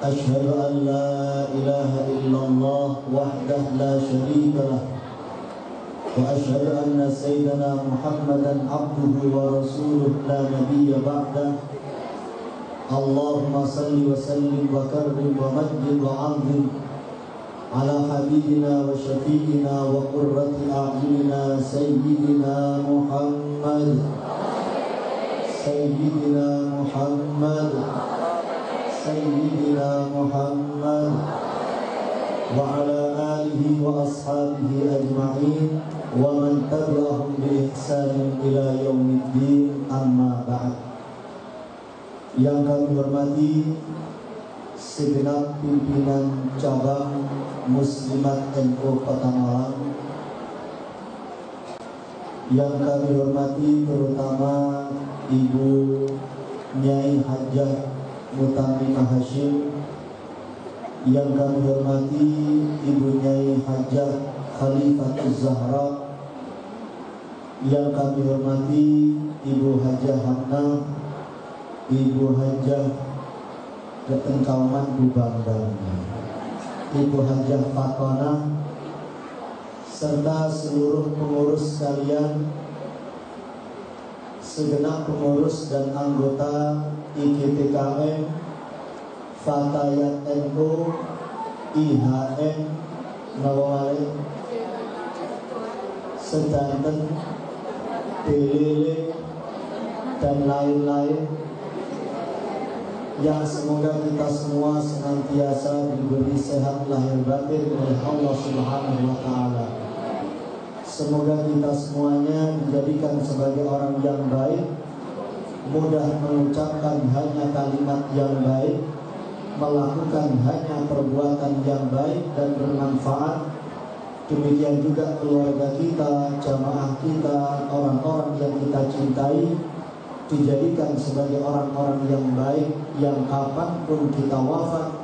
أشهد أن لا إله إلا الله وحده لا شريك له وأشهد أن سيدنا محمدا عبده ورسوله لا نبي بعده. اللهم صل وسلم وكرم ومجد وعظم على حبيبنا وشفيعنا وقرة أعيننا سيدنا محمد. سيدنا محمد. سيدنا محمد وعلى آله وأصحابه أجمعين ومن تبعهم بإحسان إلى يوم الدين أما بعد yang kami hormati segenap pimpinan cabang Muslimat NU Kota Malang yang kami hormati terutama Ibu Nyai Hajah Mutamimah Hashim yang kami hormati Ibu Nyai Hajah Khalifatul Zahra yang kami hormati Ibu Hajah Hamna Ibu Hajah Ketengkauman Bubangdan Ibu Hajah Fatwana serta seluruh pengurus sekalian segenap pengurus dan anggota IGTKM, Fatayat NU, IHM, Nawale, Sedanten, Delele, dan lain-lain yang semoga kita semua senantiasa diberi sehat lahir batin oleh Allah Subhanahu wa taala. Semoga kita semuanya dijadikan sebagai orang yang baik mudah mengucapkan hanya kalimat yang baik, melakukan hanya perbuatan yang baik dan bermanfaat. Demikian juga keluarga kita, jamaah kita, orang-orang yang kita cintai dijadikan sebagai orang-orang yang baik yang kapan pun kita wafat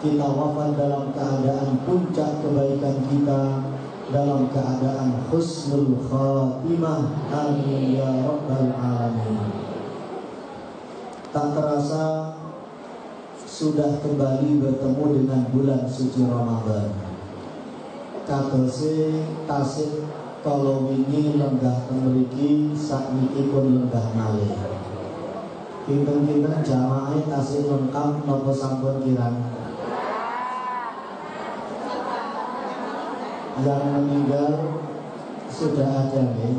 kita wafat dalam keadaan puncak kebaikan kita dalam keadaan husnul khatimah amin ya rabbal alamin tak terasa sudah kembali bertemu dengan bulan suci Ramadan. Katose tasik kalau wingi lenggah memiliki saat ini pun lenggah malih. Pinten-pinten jamaah tasik lengkap nopo sampun kirang. Yang meninggal sudah ada nih.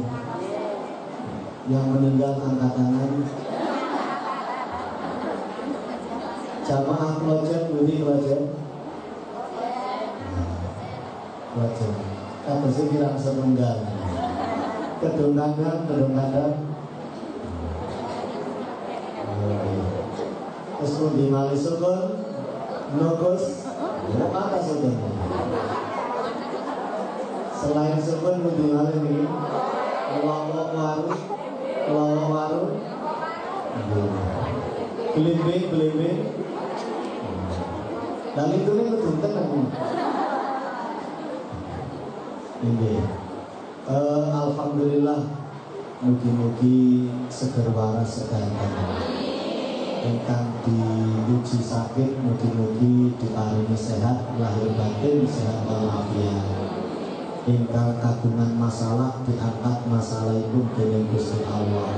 Yang meninggal angkat tangan Jamaah kelojen, budi kelojen Kelojen Kata sih kirang semenggal Kedungangan, kedungangan Terus pun di mali Nukus Apa sukun? Selain pun di mali ini Lawak waru Lawak waru. Belimbing, belimbing dan itu nih betul tenang. Ini, uh, alhamdulillah, mugi-mugi seger waras sedanten. Engkang diuji sakit, mugi-mugi diparingi sehat, lahir batin sehat walafiat. Engkang kagungan masalah diangkat masalah itu dengan Gusti Allah.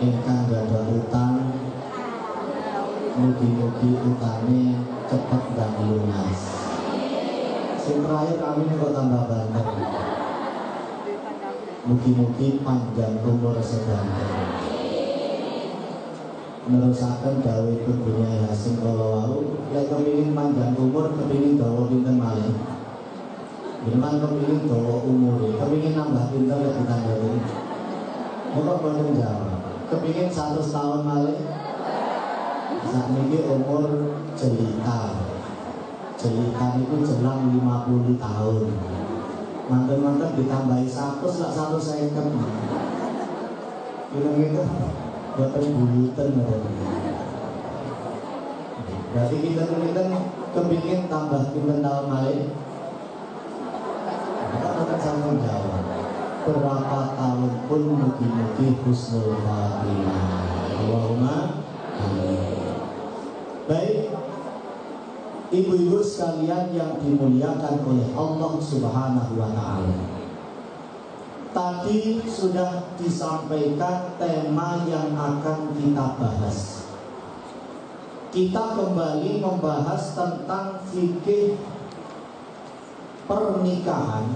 Engkang gak ada utang, mugi-mugi utangnya cepat dan lunas. Yang terakhir kami kok tambah banyak. Mugi-mugi panjang umur sedang. Nerusakan dawe punya Hasim kalau wau, lek kepingin panjang umur, kepingin dawa pinten malih. Gimana kepingin dawa umur, kepingin nambah pinter lebih tanggal ini. Muka boten jawab. Kepingin satu tahun malih, saat ini umur jelita. Jelita itu jelang 50 tahun. Mantan-mantan ditambahi satu setelah satu second gitu-gitu buatan bulutan berarti kita kita kepingin tambah kita tahun lain kita akan sanggup jawab berapa tahun pun mugi-mugi husnul khatimah Allahumma Baik Ibu-ibu sekalian yang dimuliakan oleh Allah Subhanahu wa taala. Tadi sudah disampaikan tema yang akan kita bahas. Kita kembali membahas tentang fikih pernikahan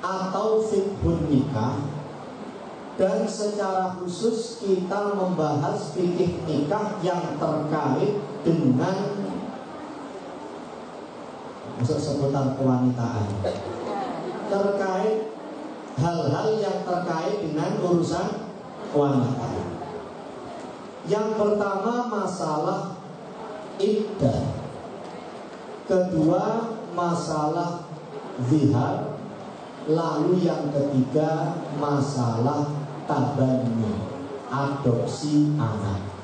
atau fikih nikah dan secara khusus kita membahas fikih nikah yang terkait dengan untuk seputar kewanitaan terkait hal-hal yang terkait dengan urusan wanita. Yang pertama masalah iddah. Kedua masalah zihar. Lalu yang ketiga masalah tabani adopsi anak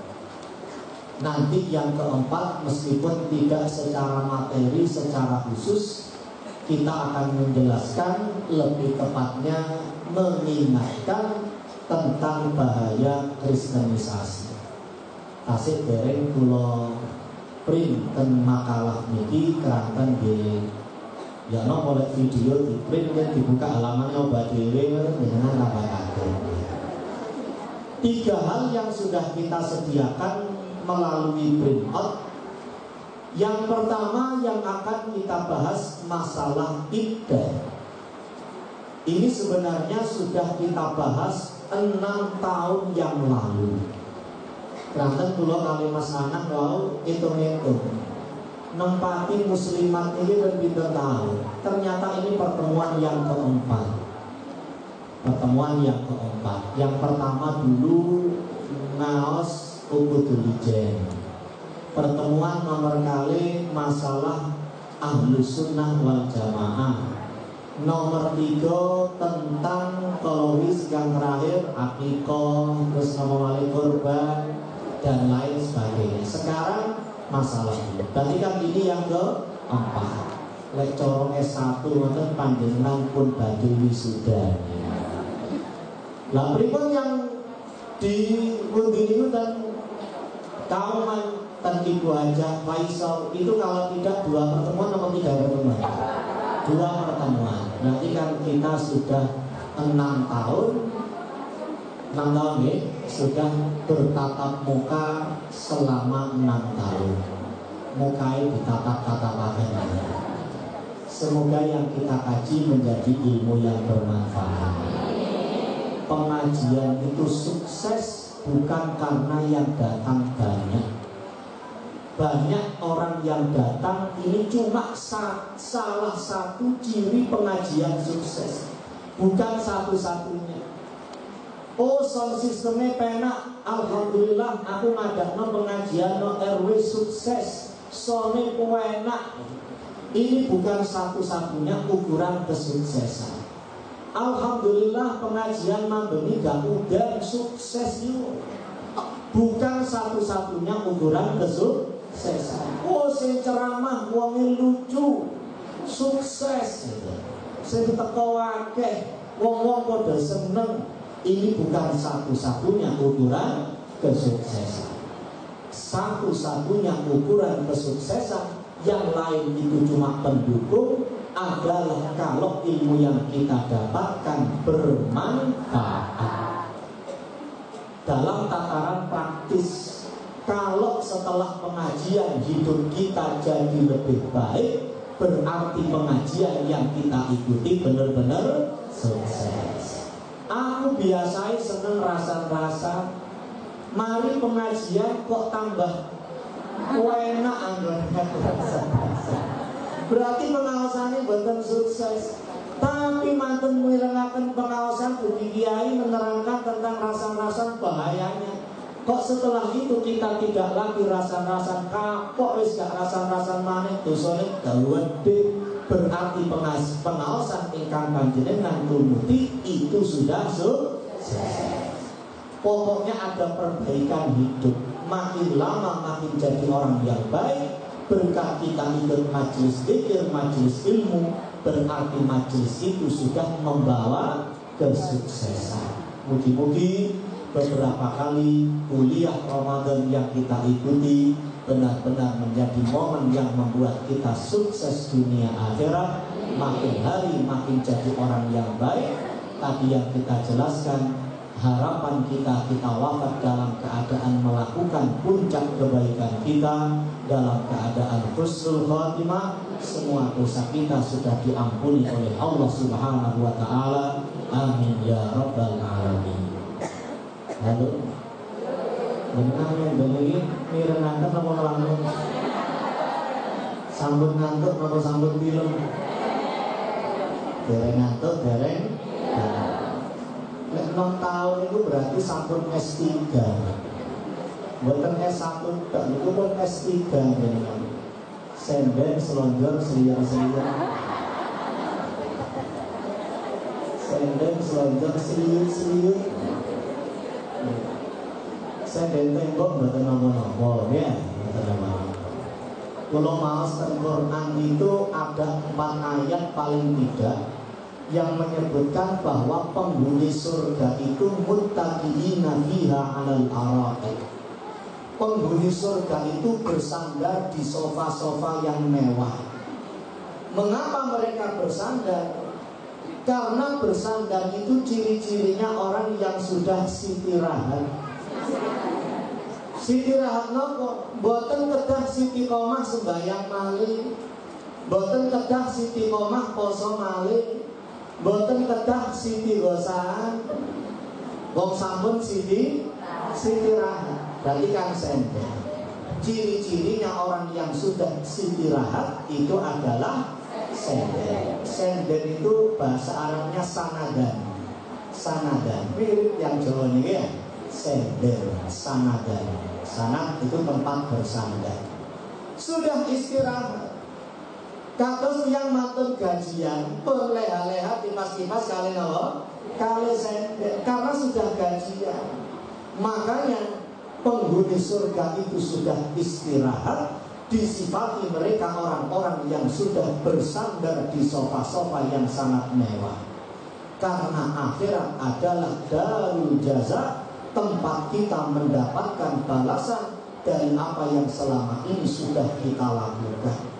Nanti yang keempat meskipun tidak secara materi secara khusus kita akan menjelaskan lebih tepatnya mengingatkan tentang bahaya kristenisasi. Tasik dereng kulo print dan makalah niki keranten di ya no oleh video di print dan dibuka halamannya obat dewe dengan apa Tiga hal yang sudah kita sediakan melalui print out yang pertama yang akan kita bahas masalah iddah. Ini sebenarnya sudah kita bahas enam tahun yang lalu. Karena pulau kali mas anak mau hitung-hitung. Nempati muslimat ini lebih tahu. Ternyata ini pertemuan yang keempat. Pertemuan yang keempat. Yang pertama dulu Naos Jen pertemuan nomor kali masalah ahlu sunnah wal jamaah. Nomor tiga tentang teologi yang terakhir akikoh terus wali korban dan lain sebagainya. Sekarang masalah berarti kan ini yang ke empat lek corong S1 nanti panjenengan pun bagi wisuda. Lah berikut yang di ini dan kauman Ibu Haja Faisal itu kalau tidak dua pertemuan atau tiga pertemuan? Dua pertemuan. Berarti kan kita sudah enam tahun enam tahun ya sudah bertatap muka selama enam tahun. Mukai ditatap-tatapakan. Semoga yang kita kaji menjadi ilmu yang bermanfaat. Pengajian itu sukses bukan karena yang datang banyak, banyak orang yang datang ini cuma sa salah satu ciri pengajian sukses. Bukan satu-satunya. Oh sound sistemnya penak. Alhamdulillah aku no pengajian no RW sukses. Soalnya enak. Ini bukan satu-satunya ukuran kesuksesan Alhamdulillah pengajian mambeni gak udah sukses yuk bukan satu-satunya ukuran kesuksesan sukses. Oh, sing ceramah wonge lucu, sukses. Sing teko akeh, wong-wong seneng. Ini bukan satu-satunya ukuran kesuksesan. Satu-satunya ukuran kesuksesan yang lain itu cuma pendukung adalah kalau ilmu yang kita dapatkan bermanfaat. Dalam tataran praktis kalau setelah pengajian hidup kita jadi lebih baik Berarti pengajian yang kita ikuti benar-benar sukses. Aku biasanya seneng rasa-rasa Mari pengajian kok tambah enak Berarti pengawasannya betul sukses tapi mantan mirengakan pengawasan Budi Kiai menerangkan tentang rasa-rasa bahayanya Kok setelah itu kita tidak lagi rasa-rasa kapok wis gak rasa-rasa maneh dosane gawede berarti pengas pengawasan ingkang panjenengan tumuti itu sudah sukses. Pokoknya ada perbaikan hidup. Makin lama makin jadi orang yang baik. Berkat kita ikut majelis zikir, majelis ilmu, berarti majelis itu sudah membawa kesuksesan. Mugi-mugi beberapa kali kuliah Ramadan yang kita ikuti benar-benar menjadi momen yang membuat kita sukses dunia akhirat makin hari makin jadi orang yang baik tadi yang kita jelaskan harapan kita kita wafat dalam keadaan melakukan puncak kebaikan kita dalam keadaan husnul khatimah semua dosa kita sudah diampuni oleh Allah Subhanahu wa taala amin ya rabbal alamin Halo. Benar yang beli mireng ngantuk apa ngelamun? Sambut ngantuk apa sambut film? Dereng ngantuk, dereng. Nek 6 tahun itu berarti sambut S3. Bukan S1 tak itu pun S3 dengan senden, selonjor, seliar-seliar. Senden, selonjor, seliur-seliur dari tembok mboten nopo-nopo ya kalau malas Quran itu ada empat ayat paling tidak yang menyebutkan bahwa penghuni surga itu muttaqina fiha 'alal araqi. Penghuni surga itu bersandar di sofa-sofa yang mewah. Mengapa mereka bersandar? Karena bersandar itu ciri-cirinya orang yang sudah istirahat Siti Rahat nopo Boten kedah Siti Komah sembahyang malih Boten kedah Siti Komah poso malih Boten kedah Siti Gosaan Wong sampun Siti Siti Rahat Berarti kan sender Ciri-cirinya orang yang sudah Siti Rahat Itu adalah sender Sender itu bahasa Arabnya sanadan. Sanadan. Mirip yang Jawa ini ya. Sender Sanadan. Sanat itu tempat bersandar. Sudah istirahat. Kados yang matun gajian berleha-leha di kipas kali nawa kali sender karena sudah gajian. Makanya penghuni surga itu sudah istirahat disifati mereka orang-orang yang sudah bersandar di sofa-sofa yang sangat mewah. Karena akhirat adalah darul jaza tempat kita mendapatkan balasan dari apa yang selama ini sudah kita lakukan.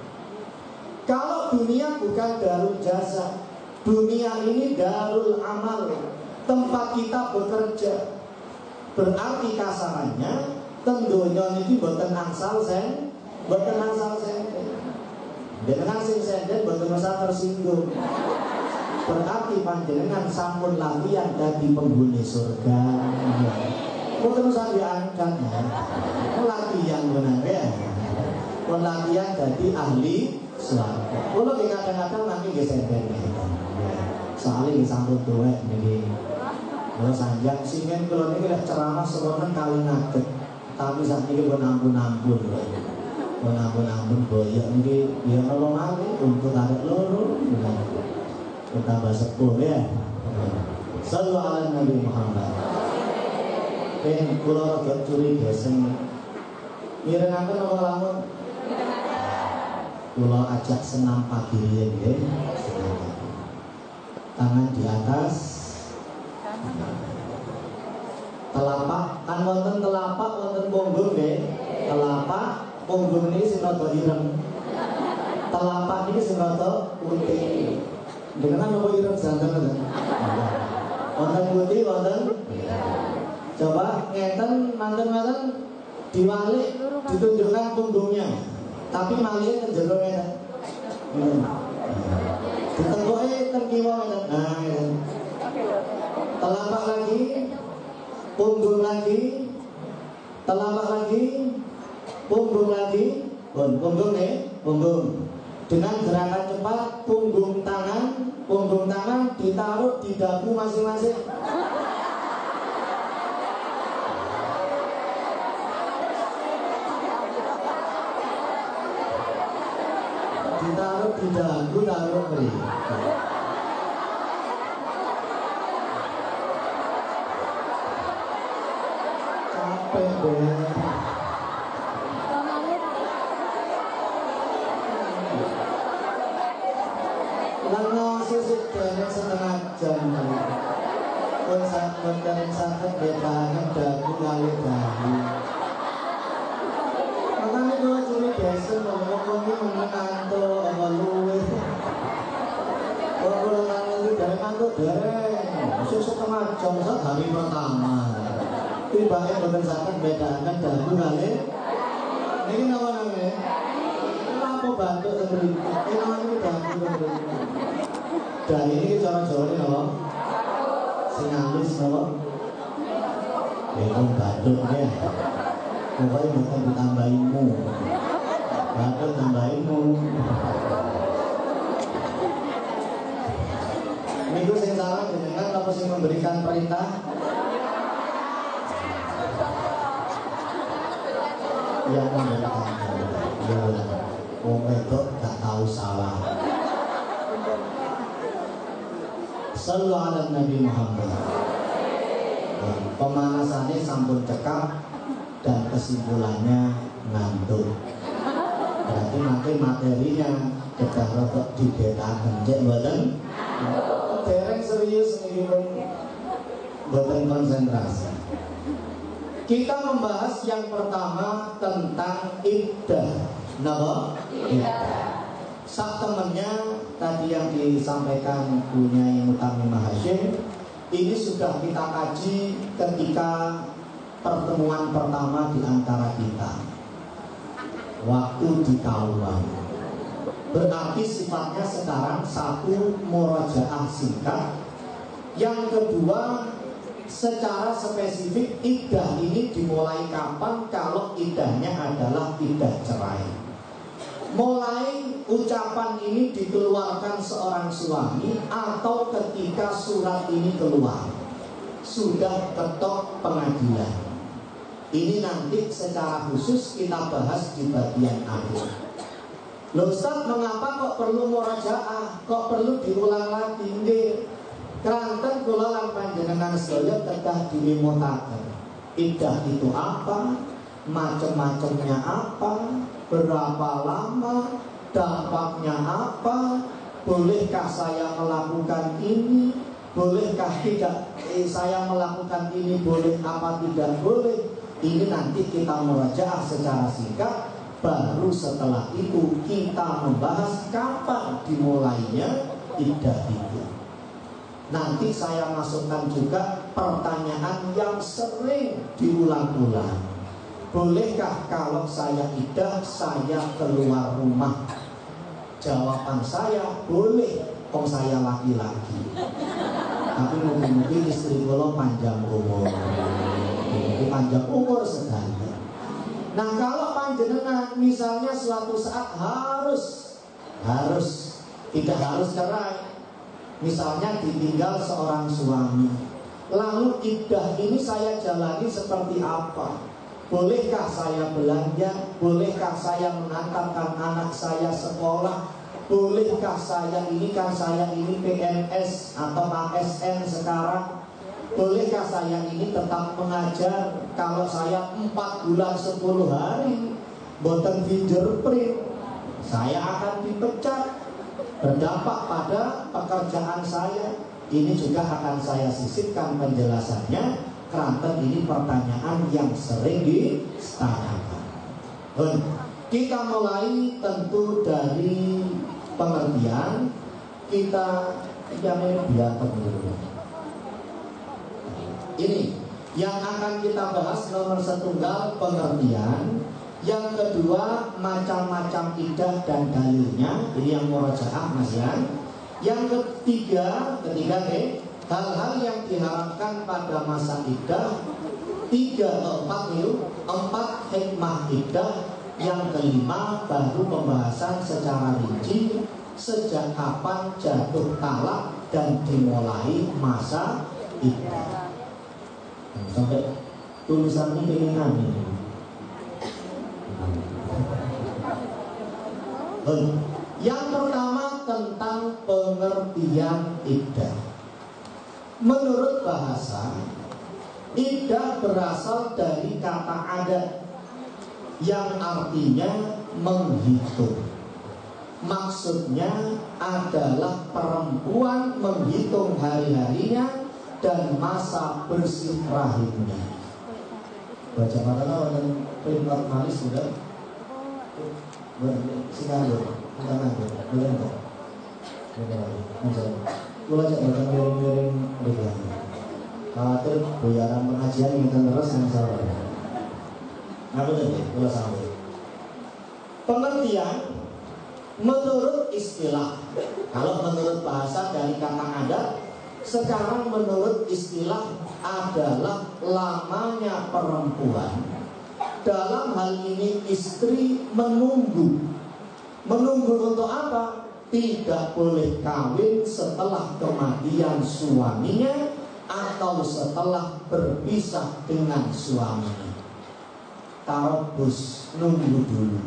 Kalau dunia bukan darul jasa, dunia ini darul amal, tempat kita bekerja. Berarti kasarannya, tentunya ini buatan angsal sen, buatan angsal sen. Dengan sing senden buatan masa tersinggung. Berarti panjenengan sampun latihan dari penghuni surga. Mungkin usah diangkat ya. Latihan benar ya. Latihan jadi ahli surga. Kalau kadang-kadang nanti gesenden Soalnya disambut tuh ini. Kalau sanjak singen kalau ini kita ceramah sebenarnya kali ngaget. Tapi saat ini pun ampun-ampun. Pun ampun-ampun boyok ini ya kalau lagi untuk tarik loro bertambah sepuh ya Sallu ala Nabi Muhammad Pen kula rada curiga sing mirengaken apa lamun Kula ajak senam pagi ya Tangan di atas Telapak kan wonten telapak wonten punggung nggih. Telapak punggung ini sing rada ireng. Telapak ini sing putih. Dengan apa ireng santen ada? Wonten putih, wonten Coba ngeten manten-manten diwalik ditunjukkan punggungnya. Tapi malih ke jero ngeten. Ditengkoke ten kiwa ngeten. Nah. Telapak lagi, punggung lagi, telapak lagi, punggung lagi, punggung nih, punggung. Dengan gerakan cepat, punggung tangan, punggung tangan ditaruh di dagu masing-masing. Di dagu taruh mriki. Capek deh. Lano sisik dereng setengah jam. Pun sakit dereng sakit bedakan dagu kali dagu. Makanya kalau curi biasa ngomong-ngomong ini mengantuk sama luwe. Kalau kalau nangis itu dari ngantuk dereng. Masih setengah jam saat hari pertama. Tiba-tiba bukan sakit bedakan dagu kali. Ini nama namanya? Apa bantu sendiri? Ini namanya dagu sendiri. Dan ini cara Jawa ini apa? Sing apa? Itu batuk ya. Pokoknya bukan ditambahinmu. Batuk tambahinmu. Minggu sing salah jenengan apa sing memberikan perintah? Yang memberikan Ya, wong wedok gak tahu salah. Sallu ala Nabi Muhammad. Pemanasannya sampun cekap Dan kesimpulannya ngantuk Berarti nanti materinya Kedah rotok dibetakan Cek badan Dereng serius ini pun Badan konsentrasi. Kita membahas yang pertama Tentang iddah Napa? Iddah Sak temennya tadi yang disampaikan punya yang utama Hashim ini sudah kita kaji ketika pertemuan pertama di antara kita. Waktu di Kauan berarti sifatnya sekarang satu murajaah singkat. Yang kedua secara spesifik idah ini dimulai kapan kalau idahnya adalah idah cerai mulai ucapan ini dikeluarkan seorang suami atau ketika surat ini keluar sudah ketok pengadilan ini nanti secara khusus kita bahas di bagian akhir Loh Ustaz, mengapa kok perlu murajaah? Kok perlu diulang lagi? Nggih. Keranten kula lan panjenengan sedaya tedah dimimotaken. Idah itu apa? Macam-macamnya apa? Berapa lama, dampaknya apa, bolehkah saya melakukan ini, bolehkah tidak? Eh, saya melakukan ini, boleh apa tidak boleh. Ini nanti kita merajaah secara singkat, baru setelah itu kita membahas kapan dimulainya. Tidak itu. Nanti saya masukkan juga pertanyaan yang sering diulang-ulang Bolehkah kalau saya idah saya keluar rumah? Jawaban saya boleh. Kok saya laki-laki? Tapi mungkin-mungkin istri kalau panjang umur. Mungkin panjang umur sekali. Nah kalau panjenengan misalnya suatu saat harus Harus Tidak harus cerai. Misalnya ditinggal seorang suami. Lalu idah ini saya jalani seperti apa? Bolehkah saya belanja? Bolehkah saya mengantarkan anak saya sekolah? Bolehkah saya ini kan saya ini PNS atau ASN sekarang? Bolehkah saya ini tetap mengajar kalau saya 4 bulan 10 hari Boten fingerprint Saya akan dipecat Berdampak pada pekerjaan saya Ini juga akan saya sisipkan penjelasannya Keranten ini pertanyaan yang sering ditanyakan. Kita mulai tentu dari pengertian. Kita yang biar dulu. Ini yang akan kita bahas nomor setunggal pengertian. Yang kedua macam-macam idah dan dalilnya. Ini yang murojaah mas ya. Yang ketiga ketiga nih hal-hal yang diharapkan pada masa idah tiga atau empat yuk empat hikmah idah yang kelima baru pembahasan secara rinci sejak kapan jatuh talak dan dimulai masa idah sampai tulisan ini pilihan ini yang pertama tentang pengertian iddah. Menurut bahasa, iddah berasal dari kata adat yang artinya menghitung. Maksudnya adalah perempuan menghitung hari-harinya dan masa bersih rahimnya. Baca mana dan perintah malis sudah Singapura, kita nanti, boleh enggak? Boleh lagi, Kula cek boten miring-miring mriki. Khawatir boyaran pengajian ingin terus yang salah. Apa tadi? Kula sampai. Pengertian menurut istilah. Kalau menurut bahasa dari kata adat, sekarang menurut istilah adalah lamanya perempuan dalam hal ini istri menunggu menunggu untuk apa tidak boleh kawin setelah kematian suaminya atau setelah berpisah dengan suaminya. Tarobus nunggu dulu.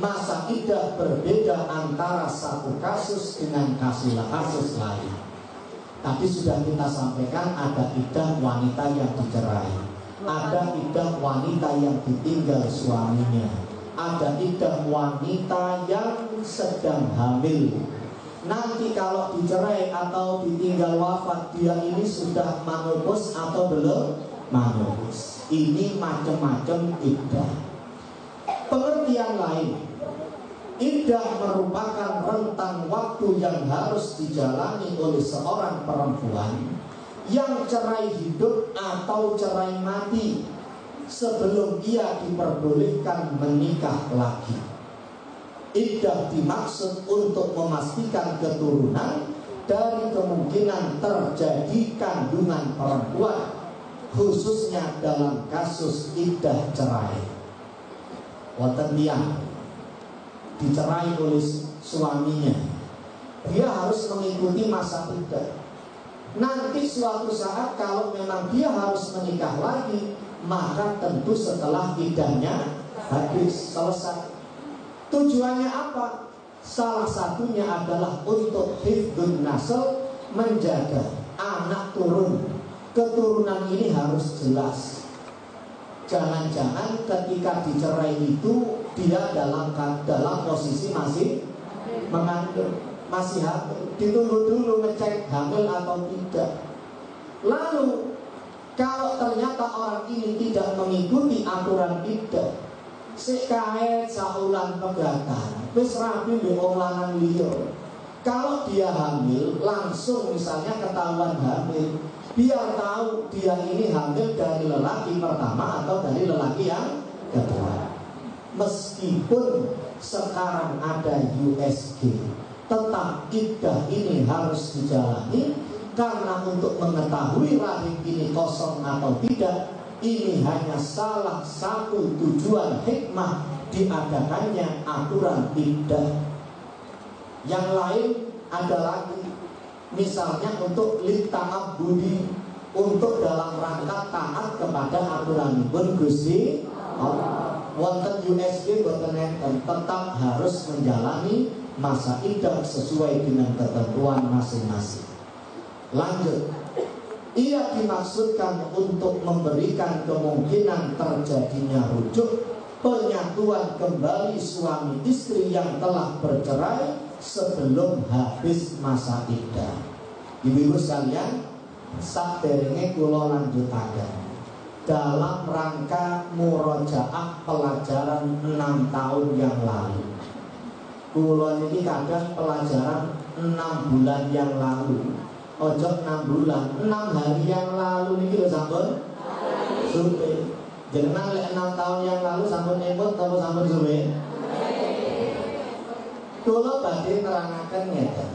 Masa idah berbeda antara satu kasus dengan kasus kasus lain. Tapi sudah kita sampaikan ada idah wanita yang dicerai, ada idah wanita yang ditinggal suaminya, ada iddah wanita yang sedang hamil. Nanti kalau dicerai atau ditinggal wafat Dia ini sudah manopus atau belum? Manopus Ini macam-macam iddah Pengertian lain Iddah merupakan rentang waktu yang harus dijalani oleh seorang perempuan Yang cerai hidup atau cerai mati sebelum ia diperbolehkan menikah lagi. Iddah dimaksud untuk memastikan keturunan dari kemungkinan terjadi kandungan perempuan khususnya dalam kasus iddah cerai. Wonten dicerai oleh suaminya. Dia harus mengikuti masa iddah. Nanti suatu saat kalau memang dia harus menikah lagi, maka tentu setelah idahnya habis selesai. Tujuannya apa? Salah satunya adalah untuk hifdun nasl menjaga anak turun. Keturunan ini harus jelas. Jangan-jangan ketika dicerai itu dia dalam dalam posisi masih mengandung, masih hamil. Ditunggu dulu ngecek hamil atau tidak. Lalu kalau ternyata orang ini tidak mengikuti aturan iddah, sekaet saulan pegatan, wis rapi di lanang liya. Kalau dia hamil, langsung misalnya ketahuan hamil, biar tahu dia ini hamil dari lelaki pertama atau dari lelaki yang kedua. Meskipun sekarang ada USG, tetap iddah ini harus dijalani karena untuk mengetahui rahim ini kosong atau tidak Ini hanya salah satu tujuan hikmah diadakannya aturan iddah Yang lain ada lagi Misalnya untuk lita'ab budi Untuk dalam rangka taat kepada aturan pun Gusti Wonten USB boten tetap harus menjalani masa iddah sesuai dengan ketentuan masing-masing. Lanjut. Ia dimaksudkan untuk memberikan kemungkinan terjadinya rujuk Penyatuan kembali suami istri yang telah bercerai Sebelum habis masa iddah Ibu-ibu sekalian Sakderenge kulo lanjutakan dalam rangka murojaah pelajaran 6 tahun yang lalu. Kulo ini kadang pelajaran 6 bulan yang lalu ojo 6 bulan. 6 hari yang lalu ini lho sampun. Suwe jenengan lek 6 tahun yang lalu sampun emot atau sampun suwe Kula badhe nerangaken ngeten.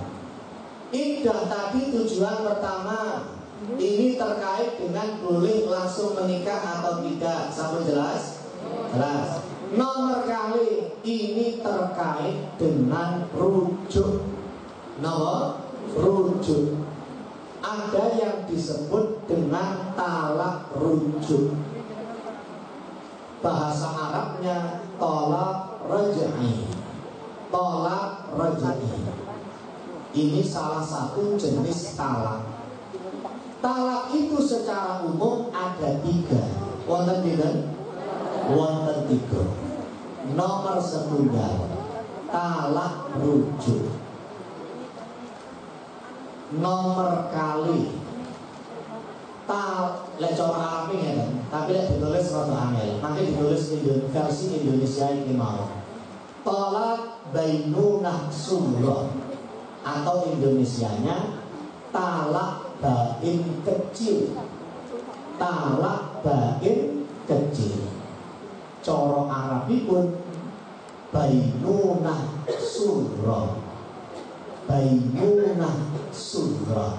Tadi tujuan pertama. Ini terkait dengan boleh langsung menikah atau tidak. Sampun jelas? Jelas. Nomor kali. Ini terkait dengan rujuk. Nomor rujuk ada yang disebut dengan talak rujuk bahasa Arabnya tolak rajai tolak rajai Ini salah satu jenis talak. Talak itu secara umum ada tiga. Wonten tiga? Wonten tiga. Nomor setunggal talak rujuk. Nomor kali. Tal lek Arab ya tapi lek ditulis rada angel. Nanti ditulis versi Indonesia ini mau. Talak bainunah sumroh atau Indonesianya talak bain kecil. Talak bain kecil. Coro Arabipun bainunah surah bainunah surah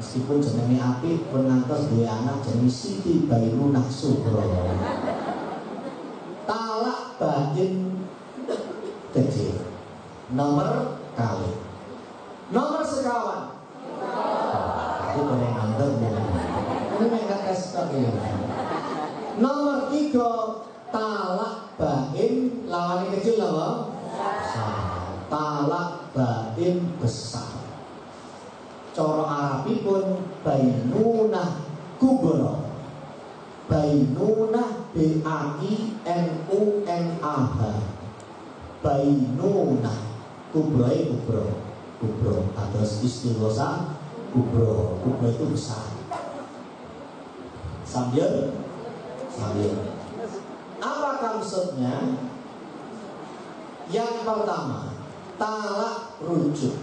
meskipun jenenge api pun ngantos dua anak jenis Siti Bainunah Subro talak batin kecil nomor kali nomor sekawan aku pengen nganter ini mereka tes nomor tiga talak batin lawan kecil lah talak batin besar Coro Arabipun Bainunah Kubro A I N U N A H Bainunah Kubro. Kubro. Kubro atau istilah Kubro. Kubro itu besar. Sambil? Sambil. Apa maksudnya? Yang pertama Talak rujuk.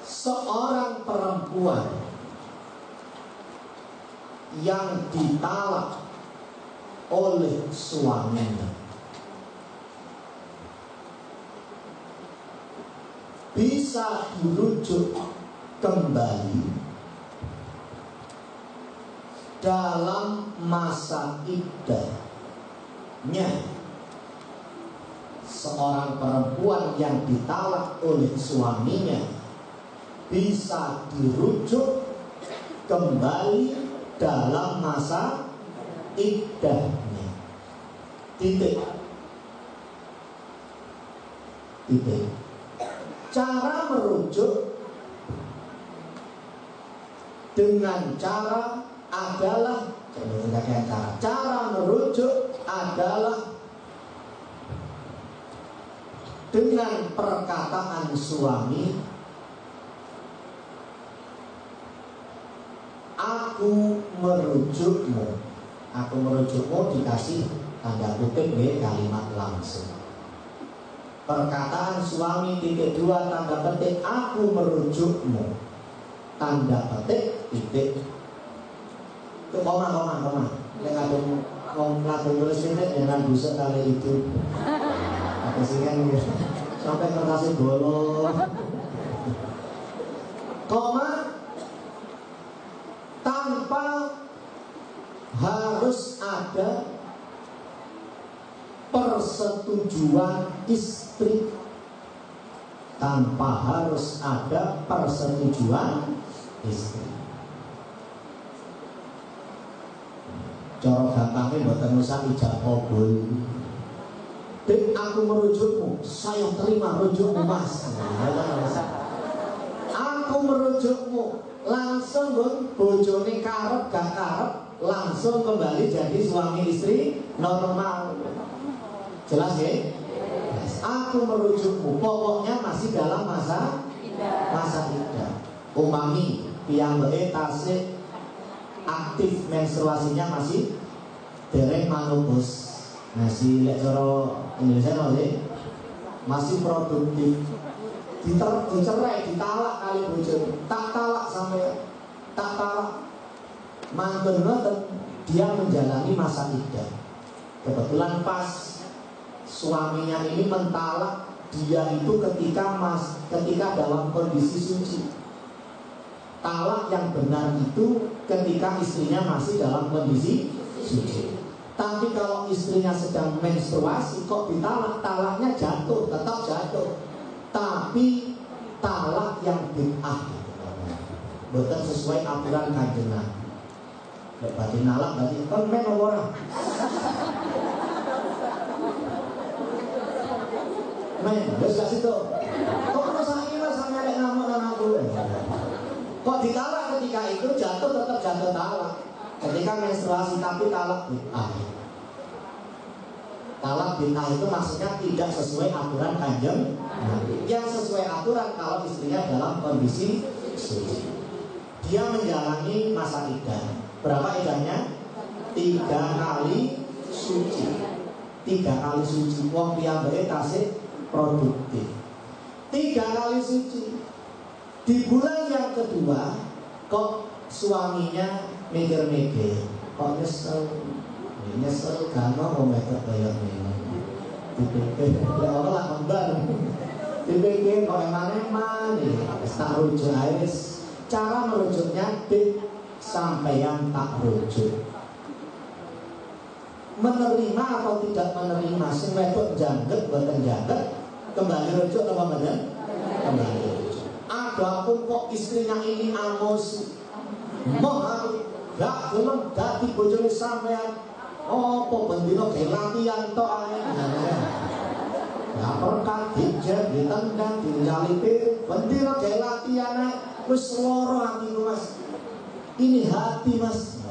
Seorang perempuan yang ditalak oleh suaminya. Bisa dirujuk kembali dalam masa iddahnya seorang perempuan yang ditalak oleh suaminya bisa dirujuk kembali dalam masa iddahnya. Titik. Titik. Cara merujuk dengan cara adalah cara. Cara merujuk adalah dengan perkataan suami aku merujukmu. Aku merujukmu dikasih tanda kutip ya kalimat langsung. Perkataan suami titik dua tanda petik aku merujukmu. Tanda petik titik. Itu koma koma koma yang ada mau ngadu tulis ini jangan busuk kali itu. Apa sih kan sampai kertasnya bolong. Koma tanpa harus ada persetujuan istri. Tanpa harus ada persetujuan istri. Cara gampangnya buatan usah ijab kabul. Dek aku merujukmu. Saya terima rujukmu mas. Aku merujukmu langsung bun bojone karep gak karep langsung kembali jadi suami istri normal. Jelas ya? Aku merujukmu pokoknya masih dalam masa masa idah umami piyambake tasik aktif menstruasinya masih dereng manubus masih lek Indonesia masih produktif diter, dicerai, ditalak kali bojo tak talak sampai tak talak. Mantun dia menjalani masa idah. Kebetulan pas suaminya ini mentalak dia itu ketika mas ketika dalam kondisi suci. Talak yang benar itu ketika istrinya masih dalam kondisi suci. Tapi kalau istrinya sedang menstruasi kok ditalak? Talaknya jatuh tetap jatuh tapi talak yang bid'ah bukan sesuai aturan. Lek berarti nalak berarti kan men orang. Men, wis gak situ. Kok terus saiki mas sampe nek ngamuk nang aku. Kok ditalak ketika itu jatuh tetap jatuh talak. Ketika menstruasi tapi talak bid'ah. Talak bid'ah itu maksudnya tidak sesuai aturan kanjeng Yang sesuai aturan kalau istrinya dalam kondisi suci. Dia menjalani masa idah. Berapa idahnya? Tiga kali suci. Tiga kali suci. Wong piyambake tasik produktif. Tiga kali suci. Di bulan yang kedua kok suaminya mikir-mikir, kok nyesel, nyesel karena mereka bayar minum. Dipikir, ya lah kembali. Dipikir kok eman-eman nih, tak rujuk ais. Cara merujuknya di sampeyan tak rujuk menerima atau tidak menerima sing wedok jangget buatan jangget kembali rujuk apa benar kembali rujuk ada pun kok istrinya ini emosi mau aku gak belum dadi bojone sampean apa bendino kayak latihan to ae? Ya perkat dijet ditendang dijalipi bendino kayak latihan ae. Wis loro hatiku Mas. Ini hati Mas.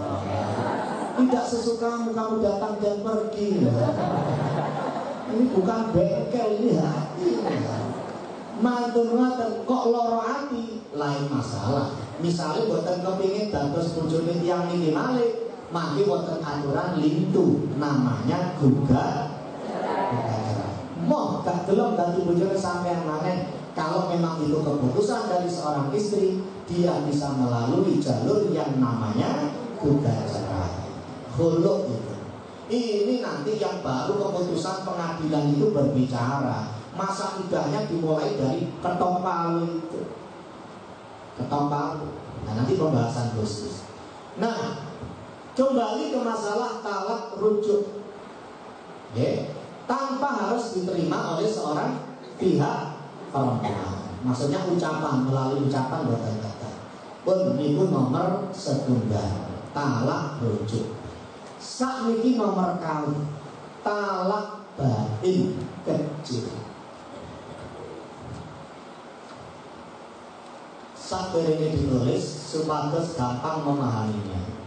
Tidak sesukamu kamu datang dan pergi. Ini bukan bengkel, ini hati. Mantun ngoten kok loro hati? Lain masalah. Misalnya buatan kepingin dados bojone yang ini malik, mangke wonten aturan lintu namanya gugat Mau gak delok ganti bojone sampean maneh kalau memang itu keputusan dari seorang istri, dia bisa melalui jalur yang namanya gugat cerai golok itu. Ini nanti yang baru keputusan pengadilan itu berbicara. Masa idahnya dimulai dari ketok palu itu. Ketok palu. Nah nanti pembahasan khusus. Nah, kembali ke masalah talak rujuk. Ya, tanpa harus diterima oleh seorang pihak perempuan. Maksudnya ucapan melalui ucapan buatan kata. Pun itu nomor setunggal talak rujuk sakniki nomor kali talak batin kecil sabar ini ditulis supados gampang memahaminya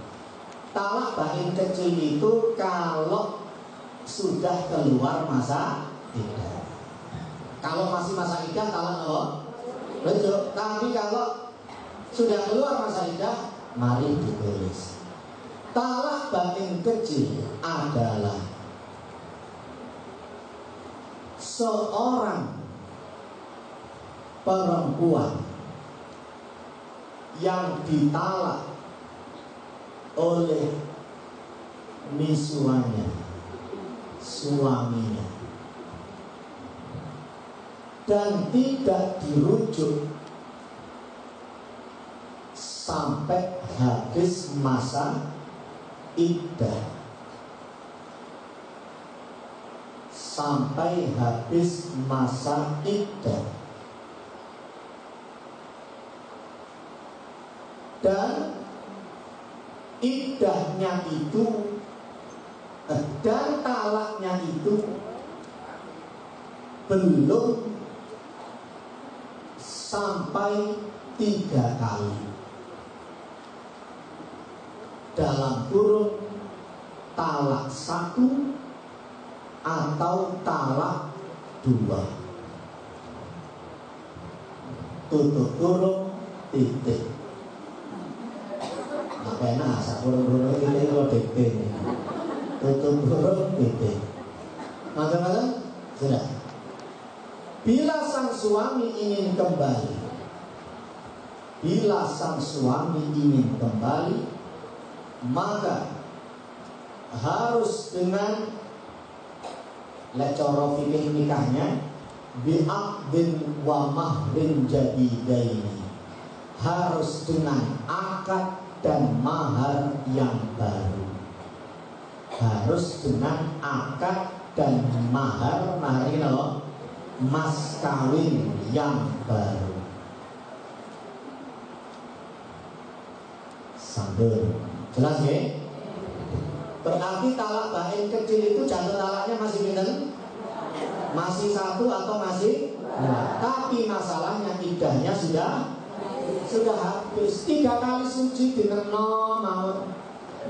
talak batin kecil itu kalau sudah keluar masa idah kalau masih masa idah talak apa? Betul. Tapi kalau sudah keluar masa idah, mari ditulis. Talak batin kecil adalah seorang perempuan yang ditalak oleh misuanya suaminya. Dan tidak dirujuk sampai habis masa iddah sampai habis masa iddah dan iddahnya itu eh, dan talaknya itu belum sampai tiga kali. Dalam kurung talak satu atau talak dua. Tutup kurung titik apa enak asa kurung-kurung ini kalau DP tutup kurung titik maka sudah. Bila sang suami ingin kembali? Bila sang suami ingin kembali maka harus dengan lecoro fikih nikahnya bi'aqdin wa mahrin jadidaini. Harus dengan akad dan mahar yang baru harus dengan akad dan mahar mahar ini mas kawin yang baru sambil Jelas ya? Berarti talak bain kecil itu jatuh talaknya masih minum Masih satu atau masih dua? Tapi masalahnya idahnya sudah sudah habis tiga kali suci no mau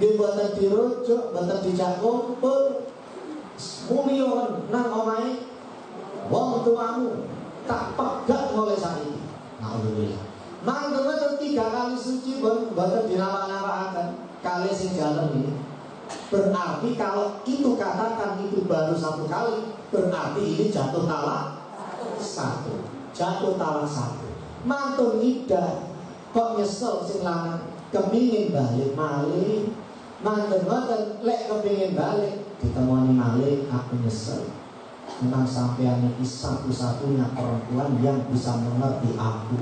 di buatan dirujuk, buatan dijak kumpul, mumion nang omai, wong tuamu tak pegat oleh saya. Alhamdulillah. Mantan tiga kali suci buatan dinawa akan kali sing jalan ini. Berarti kalau itu katakan itu baru satu kali, berarti ini jatuh talak satu. Jatuh talak satu. Mantun ida kok nyesel sing lanang? Kepingin balik malih. Mantan mantan lek kepingin balik ditemani malih aku nyesel. Tentang sampean ini satu-satunya perempuan yang bisa mengerti aku.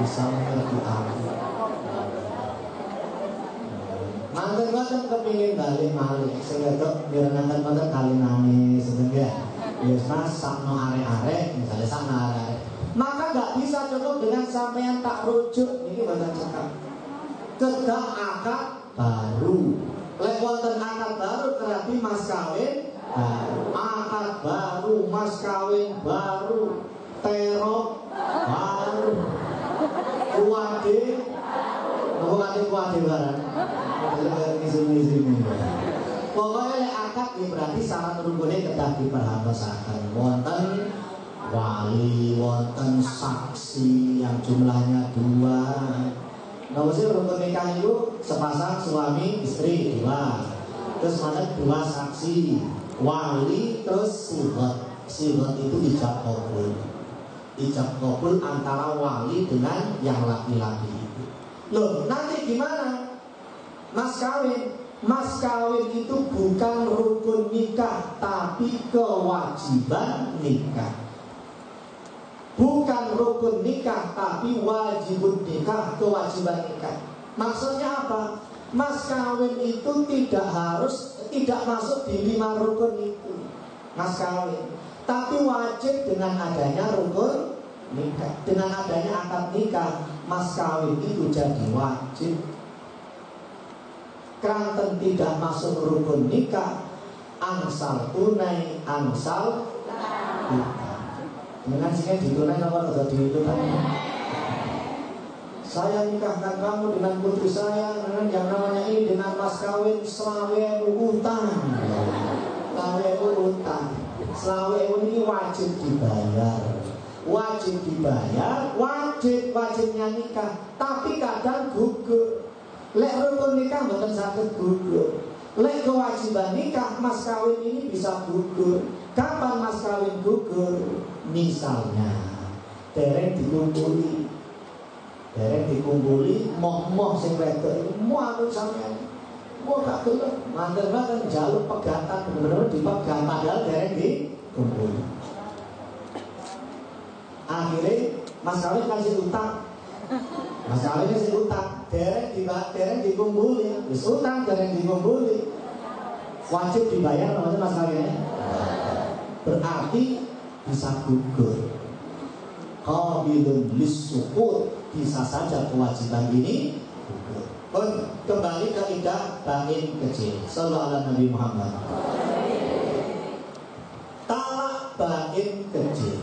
Bisa mengerti aku. Mantan mantan kepingin balik malih. Sehingga biar nanti mantan kali nangis sebenarnya biasa sakno are-are misalnya sana are-are maka nggak bisa cukup dengan sampean tak rujuk. Ini bahasa cekap kedah akad baru. Lewat akad baru berarti mas kawin baru. Akad baru mas kawin baru. Terok baru. Kuade. Kuade? Kuade barang Pokoknya akad berarti syarat rukunnya kedah diperhatosaken wonten wali, wonten saksi yang jumlahnya dua. Nah, sih rukun nikah itu sepasang suami istri dua. Terus mana dua saksi, wali terus sihat. Sihat itu ijab kabul. Ijab kabul antara wali dengan yang laki-laki itu. Loh, nanti gimana? Mas kawin, Mas kawin itu bukan rukun nikah, tapi kewajiban nikah. Bukan rukun nikah tapi wajib nikah, kewajiban nikah. Maksudnya apa? Mas kawin itu tidak harus tidak masuk di lima rukun itu. Mas kawin. Tapi wajib dengan adanya rukun nikah. Dengan adanya akad nikah, mas kawin itu jadi wajib. Keranten tidak masuk rukun nikah, angsal tunai, angsal. Dengan sini ditunai apa atau ditunai? Saya nikahkan kamu dengan putri saya dengan yang namanya ini dengan mas kawin selawe utang. Selawe utang. Selawe ini wajib dibayar. Wajib dibayar, wajib wajibnya nikah. Tapi kadang gugur. Lek rukun nikah bukan sakit gugur. Lek kewajiban nikah mas kawin ini bisa gugur. Kapan mas kawin gugur? Misalnya dereng dikumpuli dereng dikumpuli moh-moh sing wedok itu mau anu sampean mau gak mantel kan jaluk pegatan bener-bener dipegang padahal dereng dikumpuli akhirnya mas kawin kasih utang mas kawin kasih utang dereng di dereng dikumpuli wis utang dereng dikumpuli wajib dibayar namanya mas kawinnya berarti bisa gugur. Qabilun lisukut bisa saja kewajiban ini gugur. Pun kembali ke idah bain kecil. Sallallahu Nabi Muhammad. Talak bain kecil.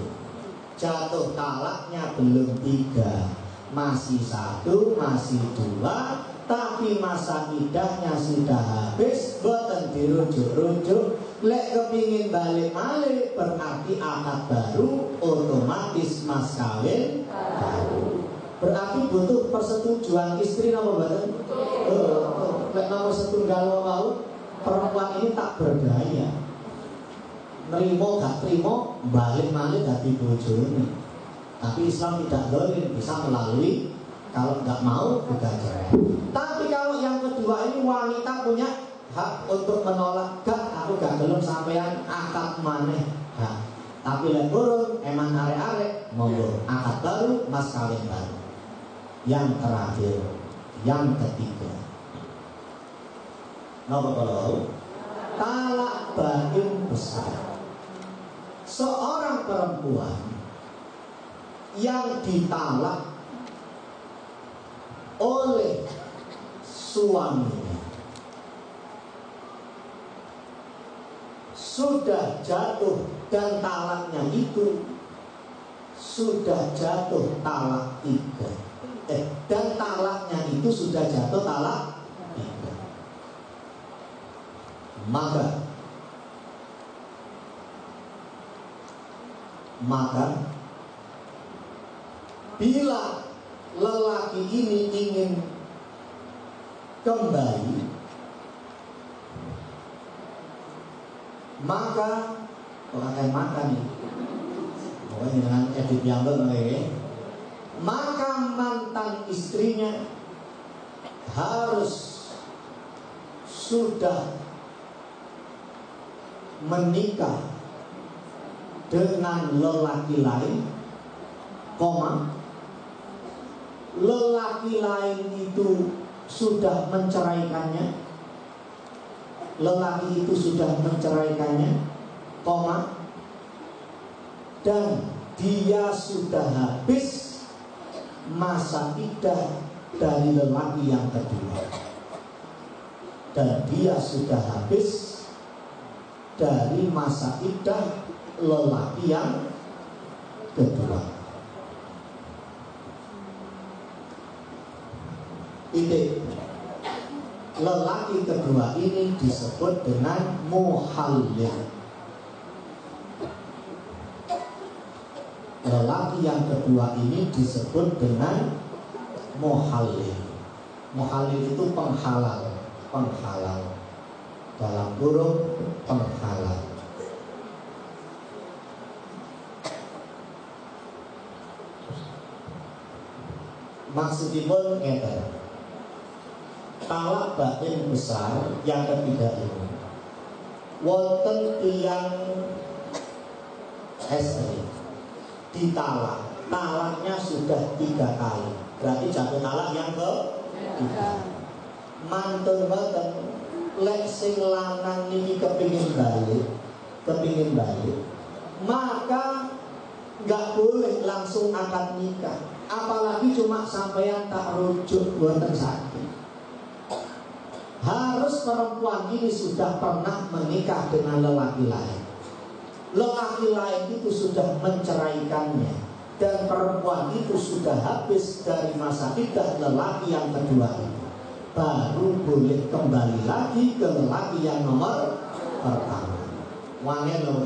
Jatuh talaknya belum tiga, masih satu, masih dua, tapi masa idahnya sudah habis, buatan dirujuk-rujuk, Lek kepingin balik balik berarti akad baru otomatis mas kawin baru. Berarti butuh persetujuan istri nama badan. Oh, lek nomor setunggal mau perempuan ini tak berdaya. Nerimo gak terima balik balik dari bojone. Tapi Islam tidak boleh bisa melalui. Kalau nggak mau juga cerai. Tapi kalau yang kedua ini wanita punya hak untuk menolak. Gak aku gak belum sampean akad maneh. Tapi lek burung emang arek-arek monggo akad baru mas kawin baru. Yang terakhir yang ketiga. Napa kalau talak batin besar. Seorang perempuan yang ditalak oleh suaminya. Sudah jatuh dan talaknya itu sudah jatuh talak tiga. Eh, dan talaknya itu sudah jatuh talak tiga. Maka maka bila lelaki ini ingin kembali maka orang akan makan nih pokoknya dengan edit yang ya. maka mantan istrinya harus sudah menikah dengan lelaki lain koma lelaki lain itu sudah menceraikannya? Lelaki itu sudah menceraikannya? Koma? Dan dia sudah habis masa idah dari lelaki yang kedua. Dan dia sudah habis dari masa idah lelaki yang kedua titik lelaki kedua ini disebut dengan muhallil lelaki yang kedua ini disebut dengan muhallil muhallil itu penghalal penghalal. Dalam kurung penghalal. Maksudipun ngeten talak batin besar yang ketiga ini. Wonten tiang estri ditalak talaknya sudah tiga kali. Berarti jatuh talak yang ke tiga. Mantun banget. Lek sing lanang niki kepingin balik kepingin balik maka nggak boleh langsung akan nikah. Apalagi cuma sampean tak rujuk buatan sakit harus perempuan ini sudah pernah menikah dengan lelaki lain. Lelaki lain itu sudah menceraikannya dan perempuan itu sudah habis dari masa iddah lelaki yang kedua itu. Baru boleh kembali lagi ke lelaki yang nomor pertama. Wangen lo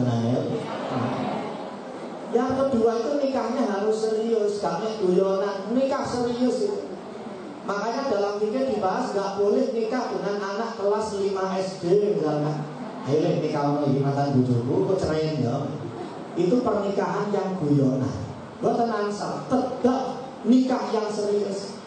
Yang kedua itu nikahnya harus serius, kami guyonan. Nikah serius itu Makanya dalam fikir dibahas nggak boleh nikah dengan anak kelas 5 SD misalnya. Ayo nikah lagi mantan bujuku, kok cerai ya. Itu pernikahan yang guyonan. Buatan ansal, tetap nikah yang serius.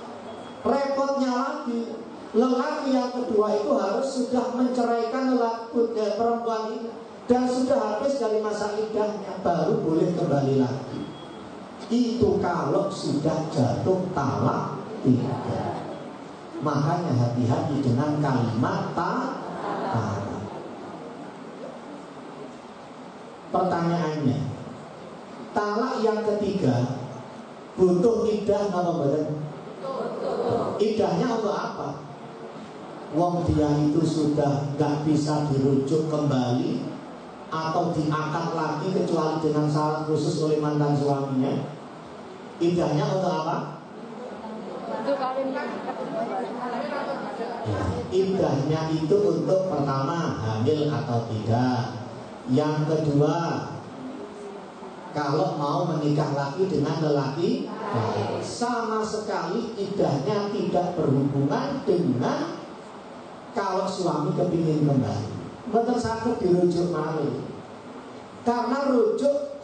Repotnya lagi, lelaki yang kedua itu harus sudah menceraikan lelaki eh, perempuan ini dan sudah habis dari masa idahnya baru boleh kembali lagi. Itu kalau sudah jatuh talak tiga. Makanya hati-hati dengan kalimat ta Pertanyaannya, talak yang ketiga butuh idah apa badan? Idahnya untuk apa? Wong dia itu sudah nggak bisa dirujuk kembali atau diangkat lagi kecuali dengan syarat khusus oleh mantan suaminya. Idahnya untuk apa? Idahnya itu untuk pertama hamil atau tidak. Yang kedua, kalau mau menikah lagi dengan lelaki sama sekali idahnya tidak berhubungan dengan kalau suami kepingin kembali. Betul sakit dirujuk malu. Karena rujuk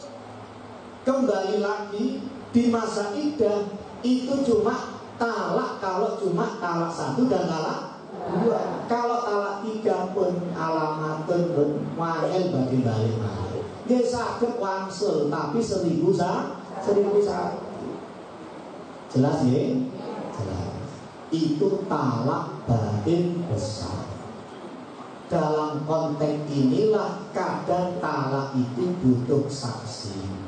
kembali lagi di masa idah itu cuma talak kalau cuma talak satu dan talak dua. Kalau talak tiga pun alamatun pun wahil bagi balik balik dia sakit wangsul tapi seribu sah seribu sah jelas ya? Jelas. Itu talak batin besar. Dalam konteks inilah kadang talak itu butuh saksi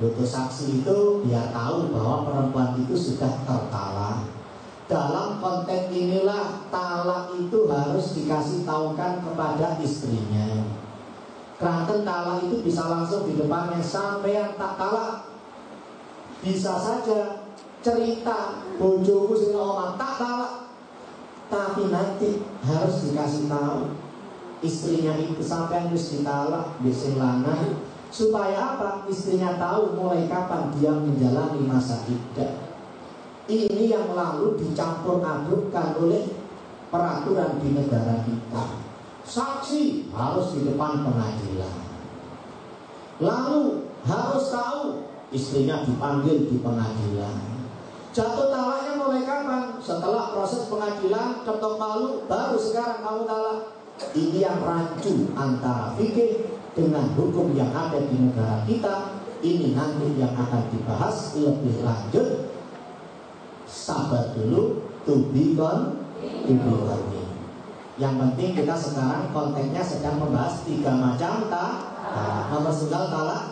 Butuh saksi itu dia tahu bahwa perempuan itu sudah tertalak. Dalam konteks inilah talak itu harus dikasih tahukan kepada istrinya. Keranten talak itu bisa langsung di depannya sampai yang tak talak bisa saja cerita bojoku sing omah tak talak tapi nanti harus dikasih tahu istrinya itu sampai harus ditalak bisa lana supaya apa istrinya tahu mulai kapan dia menjalani masa iddah ini yang lalu dicampur adukkan oleh peraturan di negara kita saksi harus di depan pengadilan. Lalu harus tahu istrinya dipanggil di pengadilan. Jatuh talaknya mulai kapan? Setelah proses pengadilan, ketok malu, baru sekarang kamu talak. Ini yang rancu antara fikih dengan hukum yang ada di negara kita. Ini nanti yang akan dibahas lebih lanjut. Sabar dulu, to be gone, to be gone. Yang penting kita sekarang konteksnya sedang membahas tiga macam tak. Nomor tunggal talak,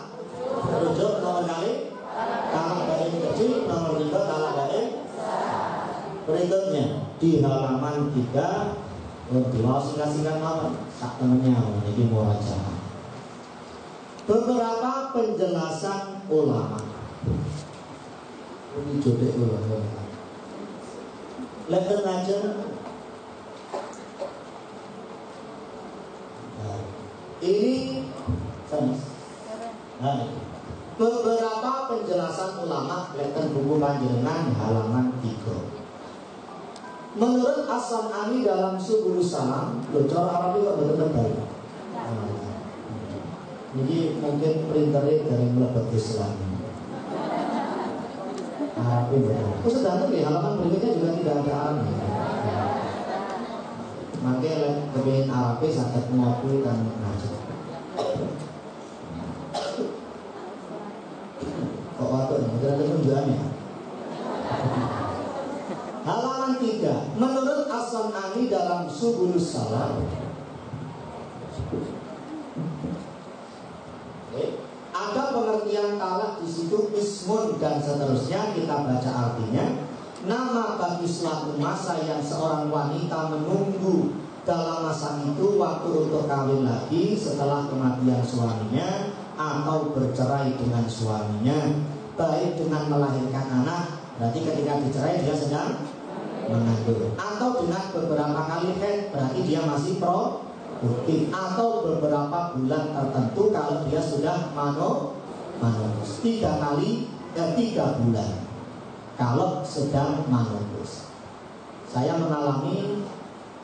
rujuk nomor kali, talak dari kecil, nomor tiga talak dari berikutnya di halaman tiga lebih mau singkat-singkat mau tak temennya jadi mau beberapa penjelasan ulama ini jodoh ulama Lepas ngajar Ini nah, beberapa penjelasan ulama kelihatan buku panjenengan halaman 3. Menurut Asam Ani dalam Subul Salam, lo cara Arab itu benar baik. Jadi mungkin printernya dari melebat Islam. Itu benar. Oh sedang nih halaman berikutnya juga tidak ada Arab. Makanya kebin Arabnya sangat mengakui dan mengajar. Kok waktu ini? Ada Halaman 3 Menurut Asam Ani dalam Subulus Salam Ada talak di situ ismun dan seterusnya kita baca artinya. Nama bagi suatu masa yang seorang wanita menunggu dalam masa itu waktu untuk kawin lagi setelah kematian suaminya atau bercerai dengan suaminya baik dengan melahirkan anak. Berarti ketika dicerai dia sedang mengandung. Atau dengan beberapa kali head berarti dia masih produktif atau beberapa bulan tertentu kalau dia sudah mano manopus tiga kali dan tiga bulan kalau sedang menopause. Saya mengalami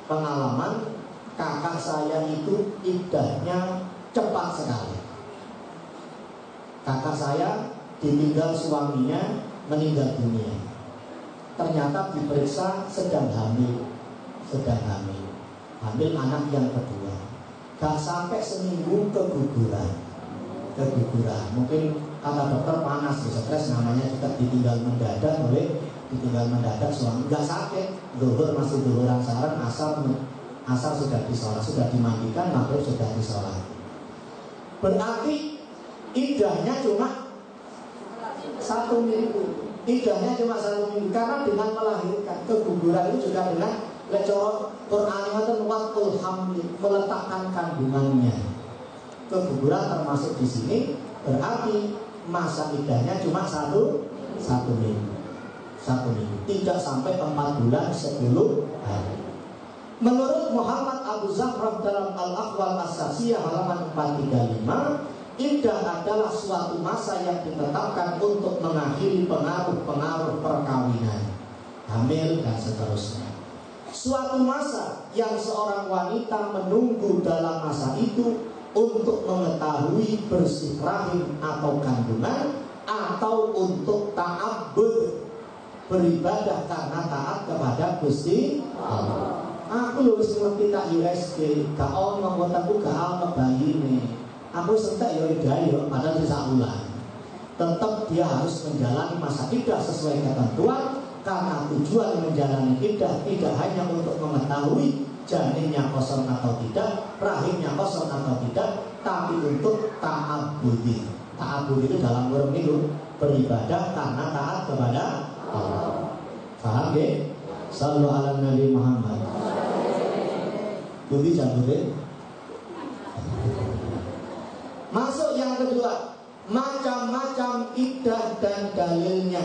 pengalaman kakak saya itu idahnya cepat sekali. Kakak saya ditinggal suaminya meninggal dunia. Ternyata diperiksa sedang hamil, sedang hamil, hamil anak yang kedua. Gak sampai seminggu keguguran, keguguran. Mungkin kata dokter panas stres namanya juga ditinggal mendadak oleh ditinggal mendadak suami nggak sakit. Zuhur masih zuhuran saran asal asal sudah disolat sudah dimandikan maghrib sudah disolat. Berarti idahnya cuma satu minggu. Idahnya cuma satu minggu. Karena dengan melahirkan keguguran itu juga dengan lecoro Quran itu waktu hamil meletakkan kandungannya keguguran termasuk di sini berarti masa idahnya cuma satu satu minggu. Satu minggu. Tidak sampai empat bulan sepuluh hari. Menurut Muhammad Abu Zafrah dalam Al Aqwal Asasiyah halaman 435 Idah adalah suatu masa yang ditetapkan untuk mengakhiri pengaruh-pengaruh perkawinan. Hamil dan seterusnya. Suatu masa yang seorang wanita menunggu dalam masa itu untuk mengetahui bersih rahim atau kandungan atau untuk taat beribadah karena taat kepada Gusti Allah. Aku lho wis ngerti tak USG, gak ono ngotaku gak ono bayi ini. Aku sentak ya idai yo padahal bisa ulang. Tetap dia harus menjalani masa idah sesuai ketentuan karena tujuan menjalani idah tidak hanya untuk mengetahui janinnya kosong atau tidak, rahimnya kosong atau tidak, tapi untuk taat budi. Taat budi itu dalam kurung itu beribadah karena taat kepada Allah. Paham ya? Sallu ala Nabi Muhammad. Budi jambure. Masuk yang kedua, macam-macam idah dan dalilnya.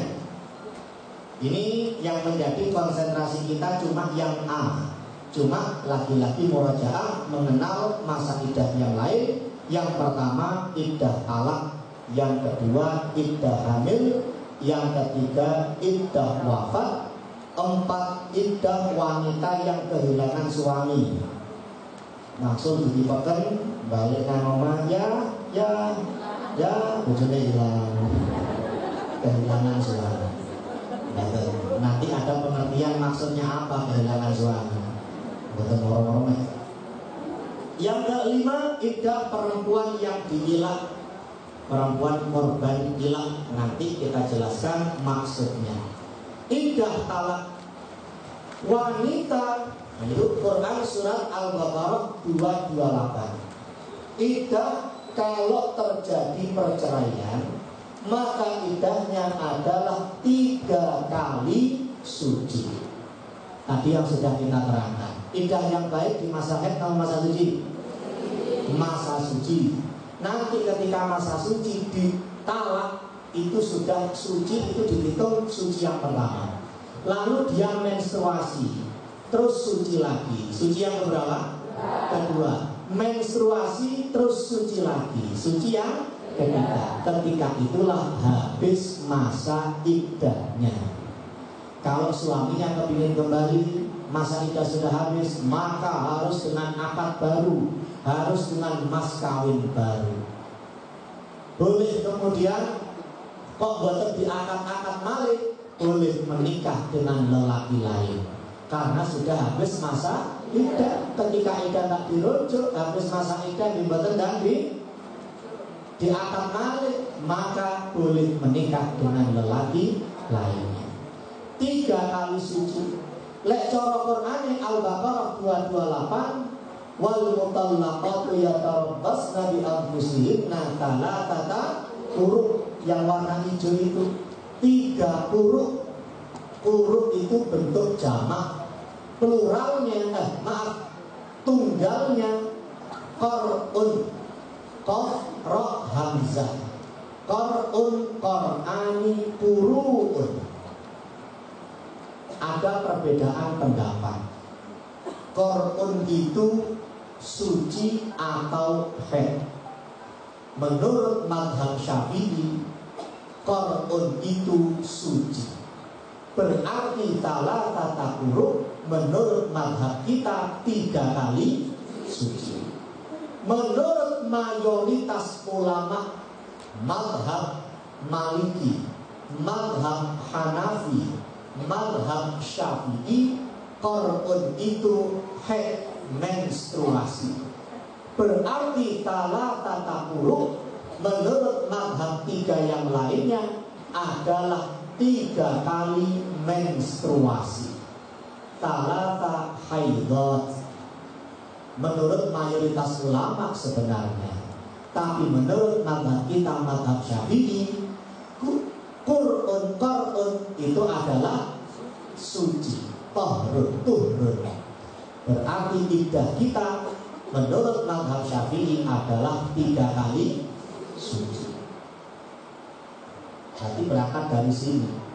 Ini yang menjadi konsentrasi kita cuma yang A. Cuma lagi-lagi murajaah mengenal masa idah yang lain. Yang pertama idah talak, yang kedua idah hamil, yang ketiga idah wafat, empat idah wanita yang kehilangan suami. Langsung didipakan balik nang omah ya ya ya bojone hilang kehilangan suami. Nanti ada pengertian maksudnya apa kehilangan suami. Betul orang-orang Yang kelima, idah perempuan yang diilang Perempuan korban hilang Nanti kita jelaskan maksudnya. Idah talak. Wanita Itu Quran surat Al-Baqarah 228 Idah kalau terjadi perceraian maka idahnya adalah tiga kali suci. Tadi yang sudah kita terangkan. Idah yang baik di masa haid atau masa suci? Masa suci. Nanti ketika masa suci ditalak itu sudah suci itu dihitung suci yang pertama. Lalu dia menstruasi, terus suci lagi. Suci yang keberapa? Kedua. Menstruasi terus suci lagi. Suci yang ketika ketika itulah habis masa idahnya kalau suaminya kepingin kembali masa idah sudah habis maka harus dengan akad baru harus dengan mas kawin baru. Boleh kemudian kok buat diangkat-angkat malik boleh menikah dengan lelaki lain. Karena sudah habis masa idah ketika idah tak dirujuk habis masa idah dibuat dan di diangkat malik maka boleh menikah dengan lelaki lainnya tiga kali suci. Lek Quran Al-Baqarah 228 wal mutallaqatu yatarabbasna bi anfusihinna tata huruf yang warna hijau itu tiga huruf huruf itu bentuk jamak. Pluralnya eh maaf tunggalnya korun Kof, Ro, Hamzah. Kor'un, Kor'ani, Puru'un Ada perbedaan pendapat. Kor'un itu suci atau haid Menurut madhab syafi'i Kor'un itu suci. Berarti talah tata huruf Menurut madhab kita tiga kali suci. Menurut mayoritas ulama Madhab Maliki Madhab Hanafi Madhab Syafi'i Korun itu head menstruasi. Berarti tala tata huruf Menurut madhab tiga yang lainnya Adalah tiga kali menstruasi. Talata haidat menurut mayoritas ulama sebenarnya. Tapi menurut madhab kita madhab syafi'i, Qur'un Qur'un itu adalah suci, tohrun, turun. Berarti idah kita menurut madhab syafi'i adalah tiga kali suci. Jadi berangkat dari sini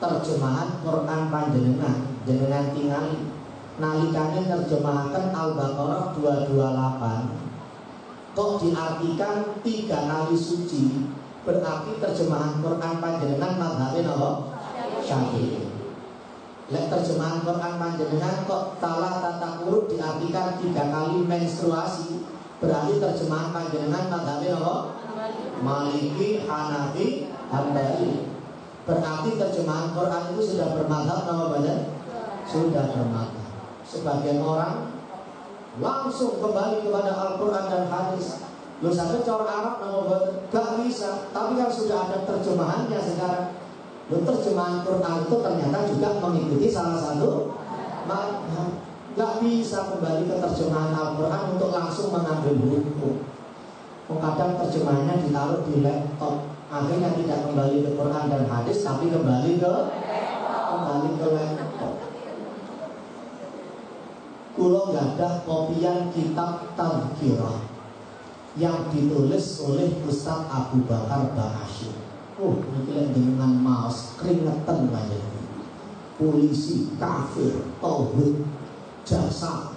terjemahan Quran panjenengan jenengan tinggal nalikane terjemahkan Al-Baqarah 228 kok diartikan tiga kali suci berarti terjemahan Quran panjenengan madhabin apa? Syafi'i Lek terjemahan Quran panjenengan kok talah tata kuruk diartikan tiga kali menstruasi berarti terjemahan panjenengan madhabin apa? Maliki, Hanafi, Hambali Berarti terjemahan Quran itu sudah bermadhab nama badan? Sudah bermadhab sebagian orang langsung kembali kepada Al-Quran dan hadis. Lu sampai cara Arab nama gak bisa, tapi kan sudah ada terjemahannya sekarang. Lu terjemahan Quran itu ternyata juga mengikuti salah satu madhab. Gak bisa kembali ke terjemahan Al-Quran untuk langsung mengambil hukum. Kadang terjemahannya ditaruh di laptop, akhirnya tidak kembali ke Quran dan hadis, tapi kembali ke kembali ke laptop. Kulo ada kopian kitab Tazkirah yang ditulis oleh Ustaz Abu Bakar Ba'asyir. Oh, ini dengan maus keringetan aja. Polisi, kafir, tauhid, jasa,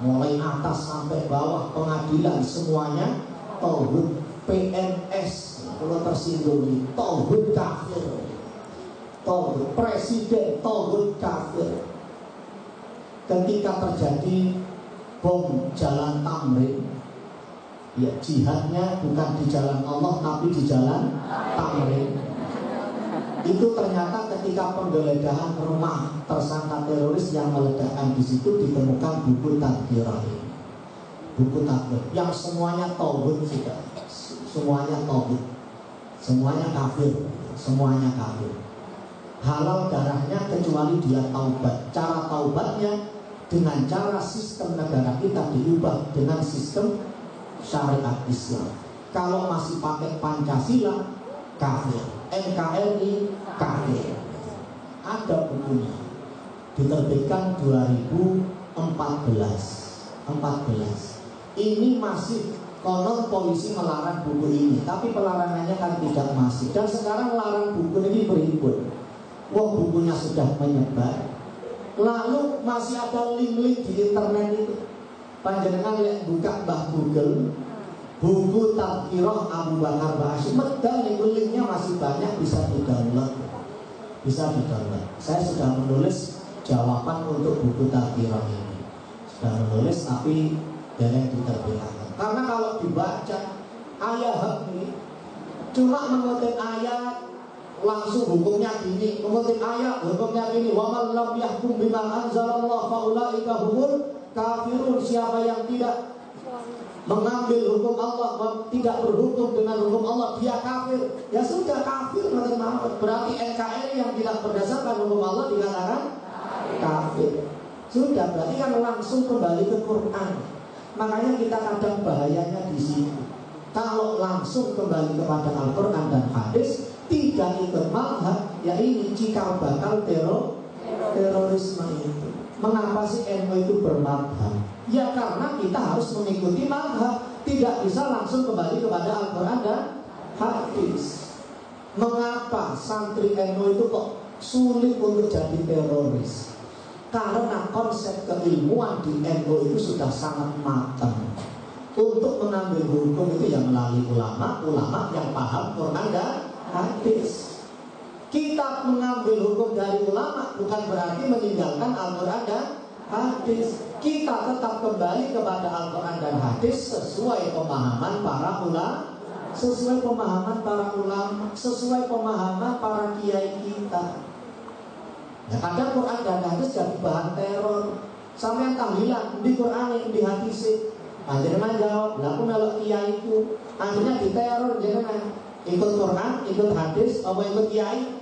mulai atas sampai bawah pengadilan semuanya tauhid PNS kalau tersinggung ini tauhid kafir tauhid presiden tauhid kafir ketika terjadi bom jalan Tamrin ya jihadnya bukan di jalan Allah tapi di jalan Tamrin. Itu ternyata ketika penggeledahan rumah tersangka teroris yang meledakkan di situ ditemukan buku tadbirah buku tadbir yang semuanya tauhid sudah. Semuanya tauhid. Semuanya kafir. Semuanya kafir. Halal darahnya kecuali dia taubat. Cara taubatnya dengan cara sistem negara kita diubah dengan sistem syariat Islam. Kalau masih pakai Pancasila, kafir. NKRI, kafir. Ada bukunya. Diterbitkan 2014. 14. Ini masih konon polisi melarang buku ini, tapi pelarangannya kan tidak masih. Dan sekarang larang buku ini beribut. Wah bukunya sudah menyebar, Lalu masih ada link-link di internet itu. Panjenengan lihat buka Mbah Google, buku Tadkirah Abu Bakar Ba'asyir. Medal itu linknya masih banyak bisa di-download. Bisa di-download. Saya sudah menulis jawaban untuk buku Tadkirah ini. Sudah menulis tapi yang diterbitkan. Karena kalau dibaca ayat ini cuma mengutip ayat langsung hukumnya gini kemudian ayat hukumnya gini wa man lam yahkum bima anzalallah faulaika humul kafirun siapa yang tidak mengambil hukum Allah tidak berhukum dengan hukum Allah dia kafir. Ya sudah kafir berarti NKRI yang tidak berdasarkan hukum Allah dikatakan kafir. Sudah berarti kan langsung kembali ke Quran. Makanya kita kadang bahayanya di sini. Kalau langsung kembali kepada Al-Quran dan hadis tidak ikut madhab ya ini cikal bakal teror terorisme itu mengapa sih NU itu bermadhab? Ya karena kita harus mengikuti madhab. Tidak bisa langsung kembali kepada Al-Quran dan hadis. Mengapa santri NU itu kok sulit untuk jadi teroris? Karena konsep keilmuan di NU itu sudah sangat matang. Untuk mengambil hukum itu yang melalui ulama, ulama yang paham Quran dan hadis. Kita mengambil hukum dari ulama bukan berarti meninggalkan Al-Quran dan hadis. Kita tetap kembali kepada Al-Quran dan hadis sesuai pemahaman para ulama, sesuai pemahaman para ulama, sesuai pemahaman para kiai kita. Ya, kadang Quran dan hadis jadi bahan teror. Sampai yang tahlilan di Quran di hadis. Akhirnya jawab, lalu melok kiaiku. Akhirnya diteror jangan ikut Quran, ikut hadis, apa ikut kiai?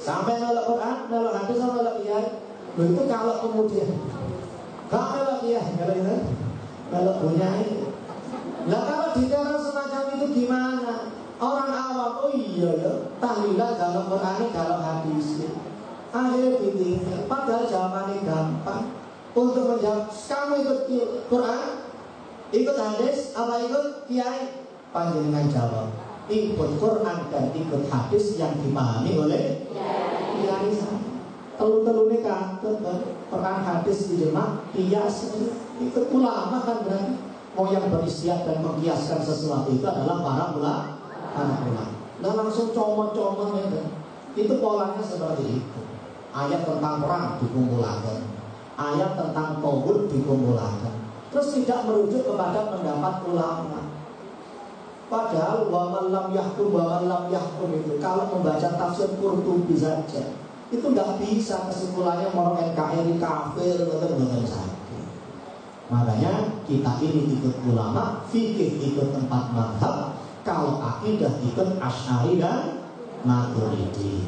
Sampai nolak Quran, nolak hadis, nolak kiai? Loh itu kalau kemudian. Gak nolak kiai, kalau itu Nolak bunyai. Lah kalau diteror semacam itu gimana? Orang awam, oh iya ya. Tahlilan kalau Quran, kalau hadis Akhirnya ditinggal. Padahal jawabannya gampang. Untuk menjawab, kamu ikut Quran? Ikut hadis, apa ikut kiai? Panjenengan jawab ikut Quran dan ikut hadis yang dipahami oleh kiai Telu-telune kantut Quran hadis di jemaah kias ikut ulama kan berarti. Mau yang beristiak dan mengkiaskan sesuatu itu adalah para ulama para ulama dan langsung comot-comot ya itu polanya seperti itu. Ayat tentang perang dikumpulkan. Ayat tentang tauhid dikumpulkan. Terus tidak merujuk kepada pendapat ulama Padahal wa lam yahkum wa lam yahkum itu kalau membaca tafsir Qurtubi saja itu nggak bisa kesimpulannya mau NKRI kafir betul betul saja. Makanya kita ini ikut ulama, fikih ikut tempat madhab, kalau akidah ikut Ash'ari dan Maturidi.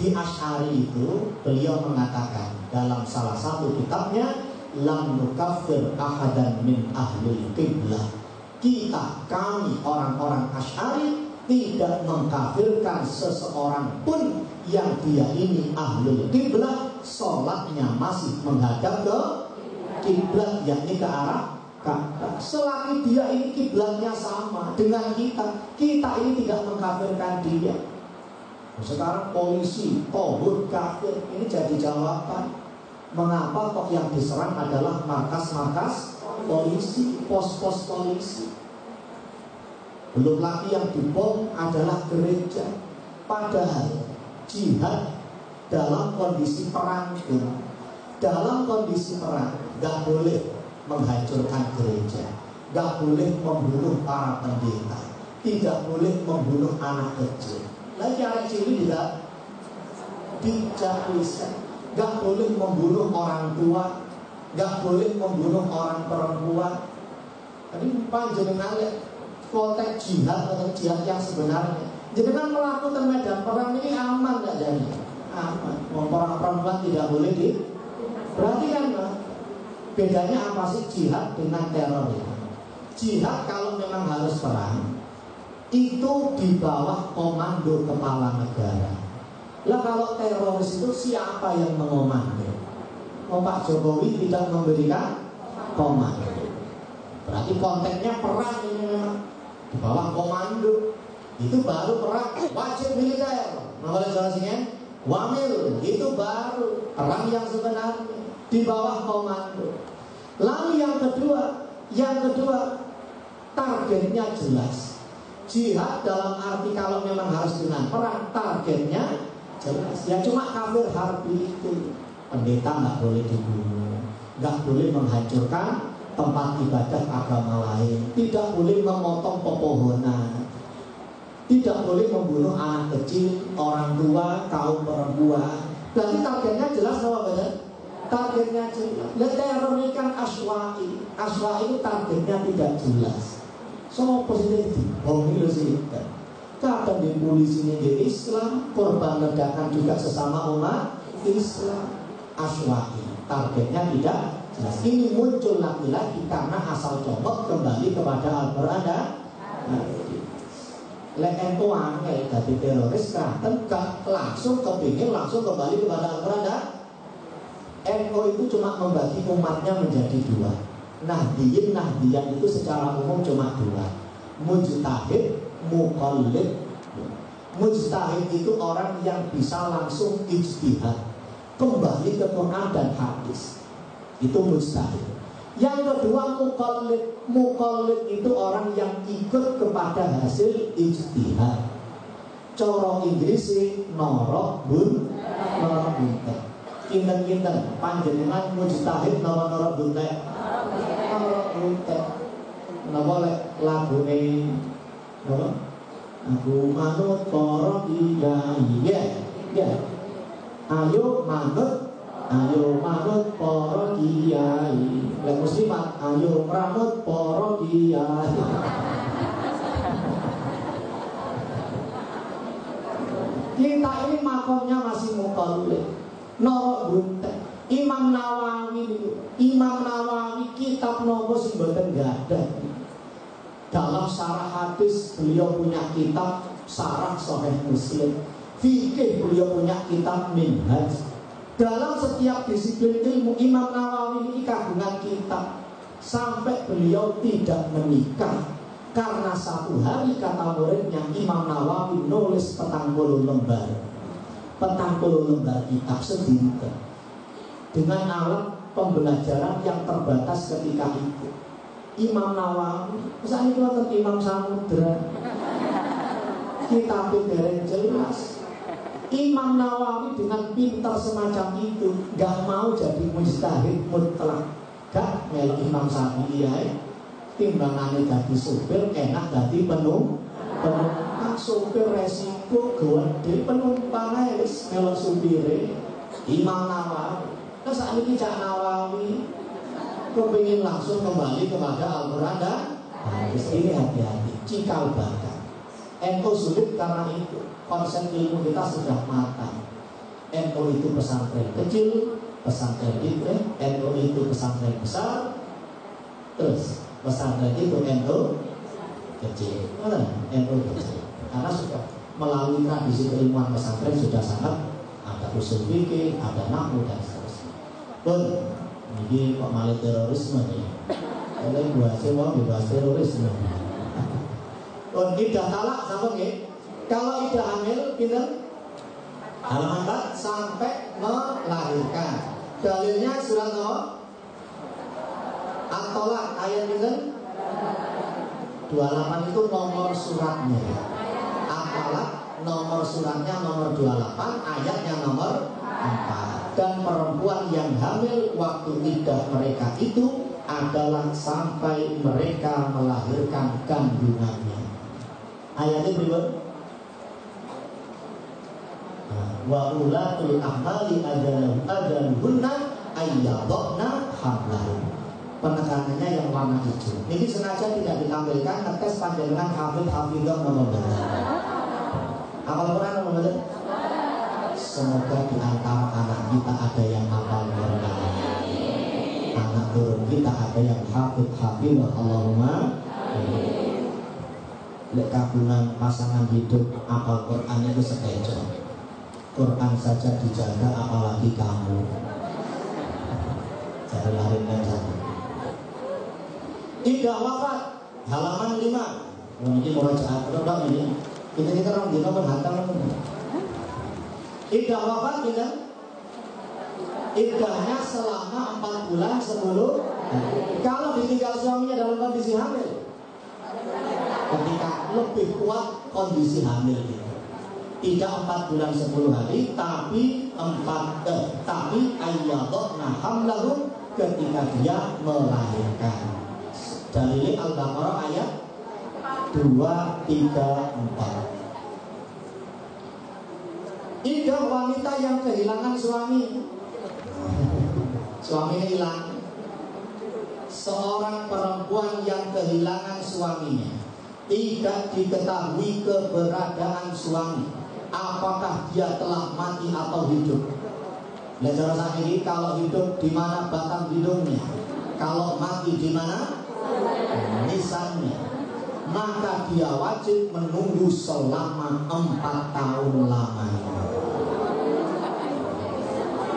Di Ash'ari itu beliau mengatakan dalam salah satu kitabnya lam nukafir ahadan min ahli qiblah kita, kami orang-orang Asy'ari tidak mengkafirkan seseorang pun yang dia ini ahlul kiblat, sholatnya masih menghadap ke kiblat yakni ke arah kata selagi dia ini kiblatnya sama dengan kita kita ini tidak mengkafirkan dia. Sekarang polisi tohut kafir ini jadi jawaban. Mengapa kok yang diserang adalah markas-markas polisi pos-pos polisi. Belum lagi yang dibom adalah gereja. Padahal jihad dalam kondisi perang dalam kondisi perang gak boleh menghancurkan gereja, gak boleh membunuh para pendeta, tidak boleh membunuh anak kecil. Lagi anak kecil juga tidak bisa, gak boleh membunuh orang tua, gak boleh membunuh orang perempuan. Tadi panjenengan konteks jihad atau jihad yang sebenarnya. Jenengan melakukan medan perang ini aman gak jadi? Aman. Orang perempuan tidak boleh di. Berarti kan Bedanya apa sih jihad dengan teror itu? Jihad kalau memang harus perang itu di bawah komando kepala negara. Lah kalau teroris itu siapa yang mengomando? Oh, Pak Jokowi tidak memberikan komando. Berarti konteksnya perang ini memang di bawah komando. Itu baru perang wajib militer. Boleh jelasinnya? Wamil itu baru perang yang sebenarnya di bawah komando. Lalu yang kedua, yang kedua targetnya jelas. Jihad dalam arti kalau memang harus dengan perang targetnya jelas. Ya cuma kafir harbi itu pendeta nggak boleh dibunuh, nggak boleh menghancurkan tempat ibadah agama lain, tidak boleh memotong pepohonan, tidak boleh membunuh anak kecil, orang tua, kaum perempuan. Berarti targetnya jelas apa benar? targetnya jelas. Dan teror ini kan aswa'i. Aswa'i itu targetnya tidak jelas. So positif dibom itu sih. Kadang di polisi ini di Islam, korban ledakan juga sesama umat Islam. Aswa'i. Targetnya tidak jelas. Ini muncul lagi-lagi karena asal comot kembali kepada Al-Quran dan Lek ento angel dari teroris kan gak langsung kepingin langsung kembali kepada Al-Quran dan NU itu cuma membagi umatnya menjadi dua. Nahdiyin, Nahdiyan itu secara umum cuma dua. Mujtahid, Muqallid. Mujtahid itu orang yang bisa langsung ijtihad Kembali ke Quran dan hadis. Itu mujtahid Yang kedua Muqallid. Muqallid itu orang yang ikut kepada hasil ijtihad. Coro Inggris norok bun norok buntet kinten-kinten panjenengan mujtahid napa nara buntek nara buntek napa lek lagune napa aku manut para kiai ya ya ayo manut ayo manut para kiai. Lek muslimat ayo manut para kiai. Kita ini makomnya masih mukallid Norok buntek. Imam Nawawi Imam Nawawi kitab nopo sing boten ada dalam sarah hadis beliau punya kitab sarah Sahih Muslim fikih beliau punya kitab minhaj. Dalam setiap disiplin ilmu Imam Nawawi ini kagungan kitab. Sampai beliau tidak menikah. Karena satu hari kata muridnya Imam Nawawi nulis petang puluh lembar. Petang puluh lembar kitab sendiri. Dengan alat pembelajaran yang terbatas ketika itu. Imam Nawawi, misalnya itu Imam Samudra, kitab dereng jelas. Imam Nawawi dengan pintar semacam itu gak mau jadi mujtahid mutlak, gak melok Imam Syafi'i ya. Timbangannya jadi supir enak jadi penuh penumpang supir resiko gede penumpang wis melok supire. Imam Nawawi. Terus saat ini Cak Nawawi kepingin langsung kembali kepada Al-Quran dan hadis. Ini hati-hati cikal bakal. NU sulit karena itu konsep ilmu kita sudah matang. NU itu pesantren kecil pesantren itu NU itu pesantren besar. Terus pesantren itu NU kecil. Mana NU kecil. Karena sudah melalui tradisi keilmuan pesantren sudah sangat ada usul fikih ada nahu dan seterusnya. Pun ini kok malah terorisme nih? Oleh buat semua bebas teroris. Oh, idah talak sama nggih? Kalau idah hamil pinter halaman 4 sampai melahirkan. Dalilnya surat apa? At-Tolak ayat pinter 28 itu nomor suratnya. At-Tolak nomor suratnya nomor 28, ayatnya nomor 4. Dan perempuan yang hamil waktu idah mereka itu adalah sampai mereka melahirkan kandungannya. Ayatnya berikut. Wa ulatul ahmali adaluhunna ayyadokna hamlahu penekanannya yang warna hijau. Ini sengaja tidak ditampilkan ngetes panjangan hafid hafidah nomor Apa Quran nomor Semoga di antara anak kita ada yang hafal Quran. Anak turun kita ada yang hafid hafidah Allahumma. Lek pasangan hidup apal Quran itu sekejo Quran saja dijaga apalagi kamu. Jadi larinya jatuh tidak wafat halaman 5 ini murojaat berapa ini kita kita orang dino berhantam tidak wafat kita Idahnya selama 4 bulan 10 Kalau ditinggal suaminya dalam kondisi hamil Ketika lebih kuat kondisi hamil Tidak 4 bulan 10 hari Tapi 4 eh, Tapi ayyadokna hamlahum Ketika dia melahirkan. Dalili Al-Baqarah ayat 2, 3, 4 Ida wanita yang kehilangan suami. Suaminya hilang. Seorang perempuan yang kehilangan suaminya Tidak diketahui keberadaan suami Apakah dia telah mati atau hidup? Lihat cara ini kalau hidup di mana batang hidungnya? Kalau mati di mana? Misalnya maka dia wajib menunggu selama empat tahun lamanya.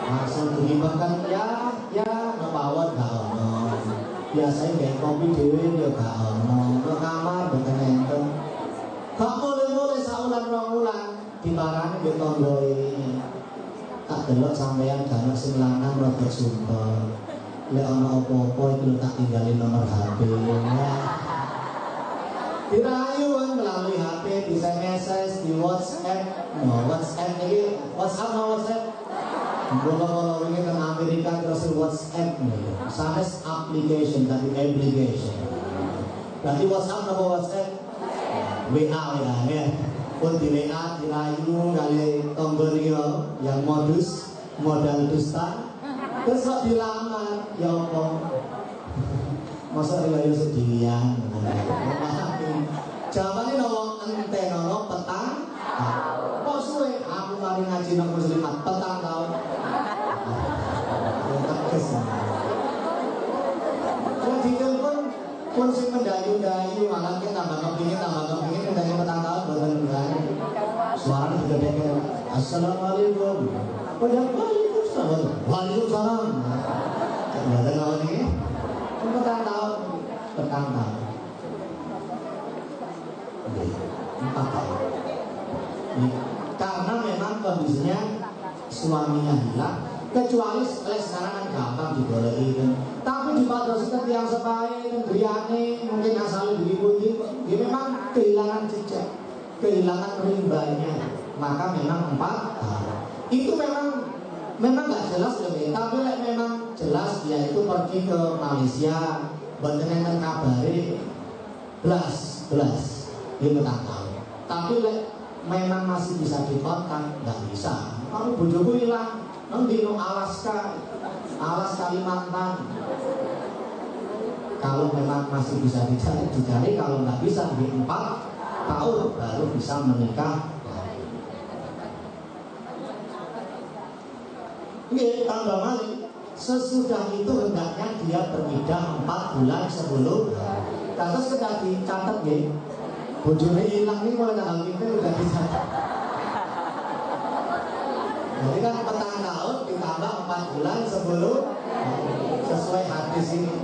Langsung dilibatkan ya ya ngepawat gak ono biasanya kayak kopi dewi ya gak ono ke kamar bukan enten. Gak boleh-boleh saulan rongulan di barang di tondoi tak delok sampean gak sing lanang rada sumpah Lek ana apa-apa itu tak tinggalin nomor HP. Dirayu kan melalui HP, di SMS, di WhatsApp. No, WhatsApp ini WhatsApp no WhatsApp. Kalau ini ke Amerika terus WhatsApp nih, sanes application tapi application. Berarti WhatsApp apa WhatsApp? WA ya, ya. Pun di WA dirayu kali tombol yang modus modal dusta Terus kok dilamar, ya apa? Masa riwayat sendirian? Memahami. Jawabannya nopo ente nopo petang. Kok suwe? Aku mari ngaji nang muslimat petang tahun. Tegas. Ditelepon pun si mendayu-dayu malah kita tambah kepingin tambah kepingin mendayu petang tahun bukan bukan suaranya sudah dengar assalamualaikum padahal Waalaikumsalam. Ada lawan ini? Petang tahun, petang tahun. Empat tahun. Karena memang kondisinya suaminya hilang, kecuali oleh sekarang kan gampang dibolehin kan. Tapi di padosi yang sepai dan Briani mungkin asal diikuti, dia memang kehilangan jejak, kehilangan rimbanya. Maka memang empat tahun. Itu memang memang nggak jelas lebih tapi memang jelas dia itu pergi ke Malaysia dengan kabari belas belas dia nggak tahu tapi memang masih bisa dikontak nggak bisa kalau bojoku hilang nanti no Alaska Alas Kalimantan. Kalau memang masih bisa dicari dicari. Kalau nggak bisa di empat tahun baru bisa menikah. Nggih, tambah malih. Sesudah itu hendaknya dia beridah empat bulan sebelum. Terus kena dicatat ya Bojone hilang. Ini mulai tanggal itu udah dicatat Jadi kan petang tahun ditambah empat bulan sebelum Sesuai hadis ini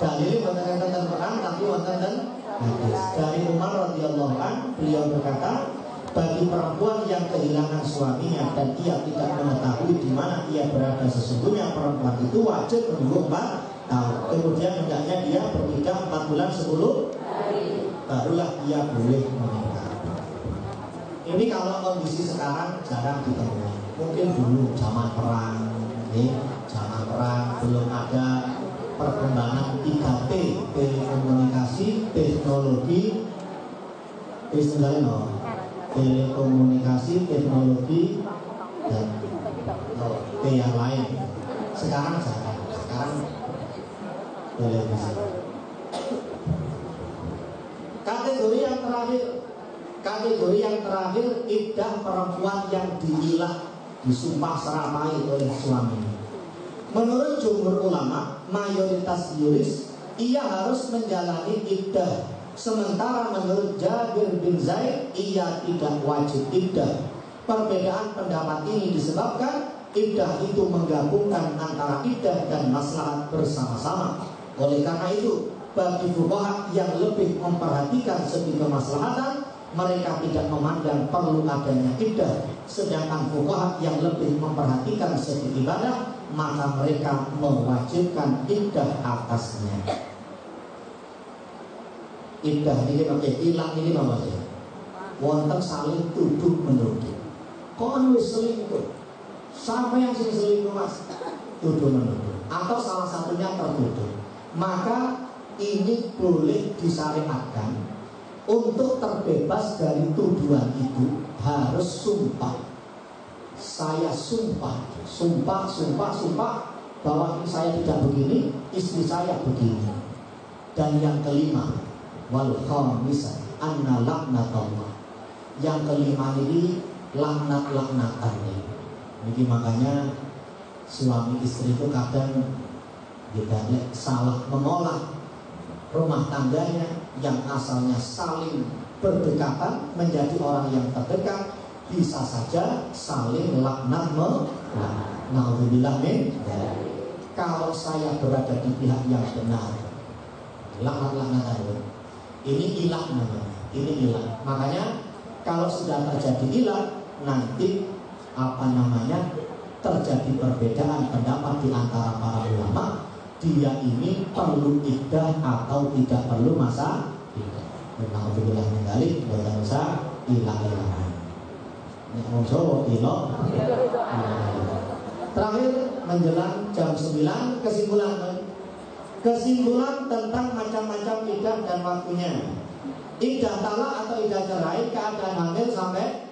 dalil wonten enten Quran tapi wonten dan hadis. Dari Umar radhiyallahu an beliau berkata, bagi perempuan yang kehilangan suaminya dan ia tidak mengetahui di mana ia berada sesungguhnya perempuan itu wajib menunggu empat tahun. Kemudian hendaknya dia beriddah empat bulan sepuluh barulah ia boleh menikah. Ini kalau kondisi sekarang jarang ditemui. Mungkin dulu zaman perang, ya, zaman perang belum ada perkembangan 3T, telekomunikasi, teknologi, Bismillah, telekomunikasi, teknologi, dan T yang lain. Sekarang jarang, sekarang televisi. Kategori yang terakhir, kategori yang terakhir iddah perempuan yang diilah disumpah seramai oleh suaminya. Menurut jumhur ulama, mayoritas yuris, ia harus menjalani iddah Sementara menurut Jabir bin Zaid ia tidak wajib iddah. Perbedaan pendapat ini disebabkan iddah itu menggabungkan antara iddah dan maslahat bersama-sama. Oleh karena itu, bagi fuqaha yang lebih memperhatikan segi kemaslahatan, mereka tidak memandang perlu adanya iddah. Sedangkan fuqaha yang lebih memperhatikan segi ibadah, maka mereka mewajibkan iddah atasnya. Indah ini pakai hilang ini sih? Wonten saling tuduh menuduh. Kok wis selingkuh? Sama yang sing selingkuh mas? Tuduh menuduh. Atau salah satunya tertuduh. Maka ini boleh disyariatkan untuk terbebas dari tuduhan itu harus sumpah. Saya sumpah, sumpah, sumpah, sumpah bahwa saya tidak begini, istri saya begini. Dan yang kelima, wal khamisah anna. Yang kelima ini laknat-laknatan ini. Jadi makanya suami istri itu kadang kita salah mengolah rumah tangganya yang asalnya saling berdekatan menjadi orang yang terdekat bisa saja saling laknat Naudzubillah min Kalau saya berada di pihak yang benar Laknat-laknatan ini ilah namanya. Ini ilah. Makanya kalau sudah terjadi ilah, nanti apa namanya terjadi perbedaan pendapat di antara para ulama dia ini perlu idah atau tidak perlu masa idah. Alhamdulillah menggali bukan usah ilah ilahan. Ini mau Jawa ilah. Terakhir menjelang jam 9 kesimpulan Kesimpulan tentang macam-macam idah dan waktunya. Idah talak atau idah cerai, keadaan hamil sampai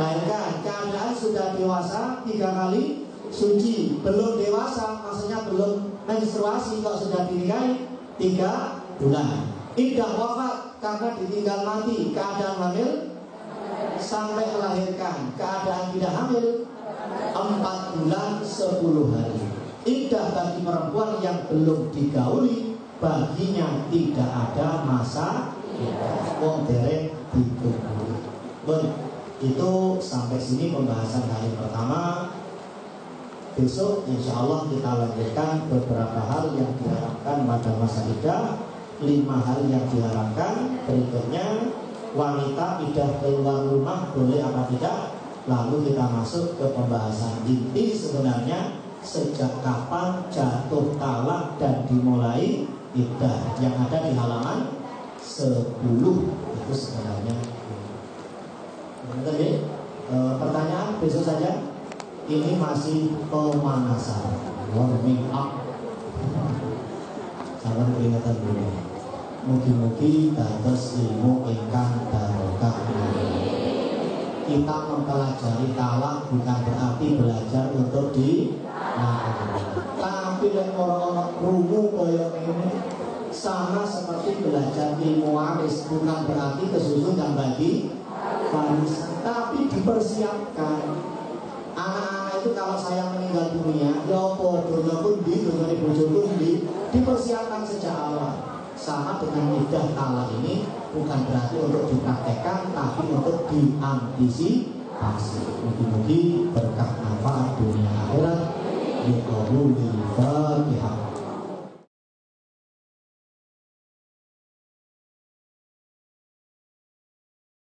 lahirkan. Keadaan sudah dewasa tiga kali suci, belum dewasa, maksudnya belum menstruasi kalau sudah dinikahi tiga bulan. Idah wafat karena ditinggal mati, keadaan hamil sampai melahirkan, keadaan tidak hamil empat bulan sepuluh hari. Iddah bagi perempuan yang belum digauli baginya tidak ada masa wong derek itu sampai sini pembahasan hari pertama. Besok insya Allah kita lanjutkan beberapa hal yang diharapkan pada masa iddah, lima hal yang diharapkan. Berikutnya wanita idah keluar rumah boleh apa tidak? Lalu kita masuk ke pembahasan inti sebenarnya. Sejak kapan jatuh talak dan dimulai iddah yang ada di halaman 10 itu sebenarnya. Bentar ya e, pertanyaan besok saja ini masih pemanasan. Warming up. Sabar peringatan dulu. Mugi-mugi dados ilmu ingkang barokah. Kita mempelajari talak bukan berarti belajar untuk di tapi yang orang-orang rungu kaya ini sama seperti belajar ilmu waris bukan berarti kesusun dan bagi warisan tapi dipersiapkan anak-anak itu kalau saya meninggal dunia ya apa dunia pun di dunia bojo pun di dipersiapkan sejak awal. Sama dengan lidah kalah ini bukan berarti untuk dipraktekkan tapi untuk diantisipasi. Mungkin-mungkin berkah manfaat dunia akhirat. Yukabu lil-Fatihah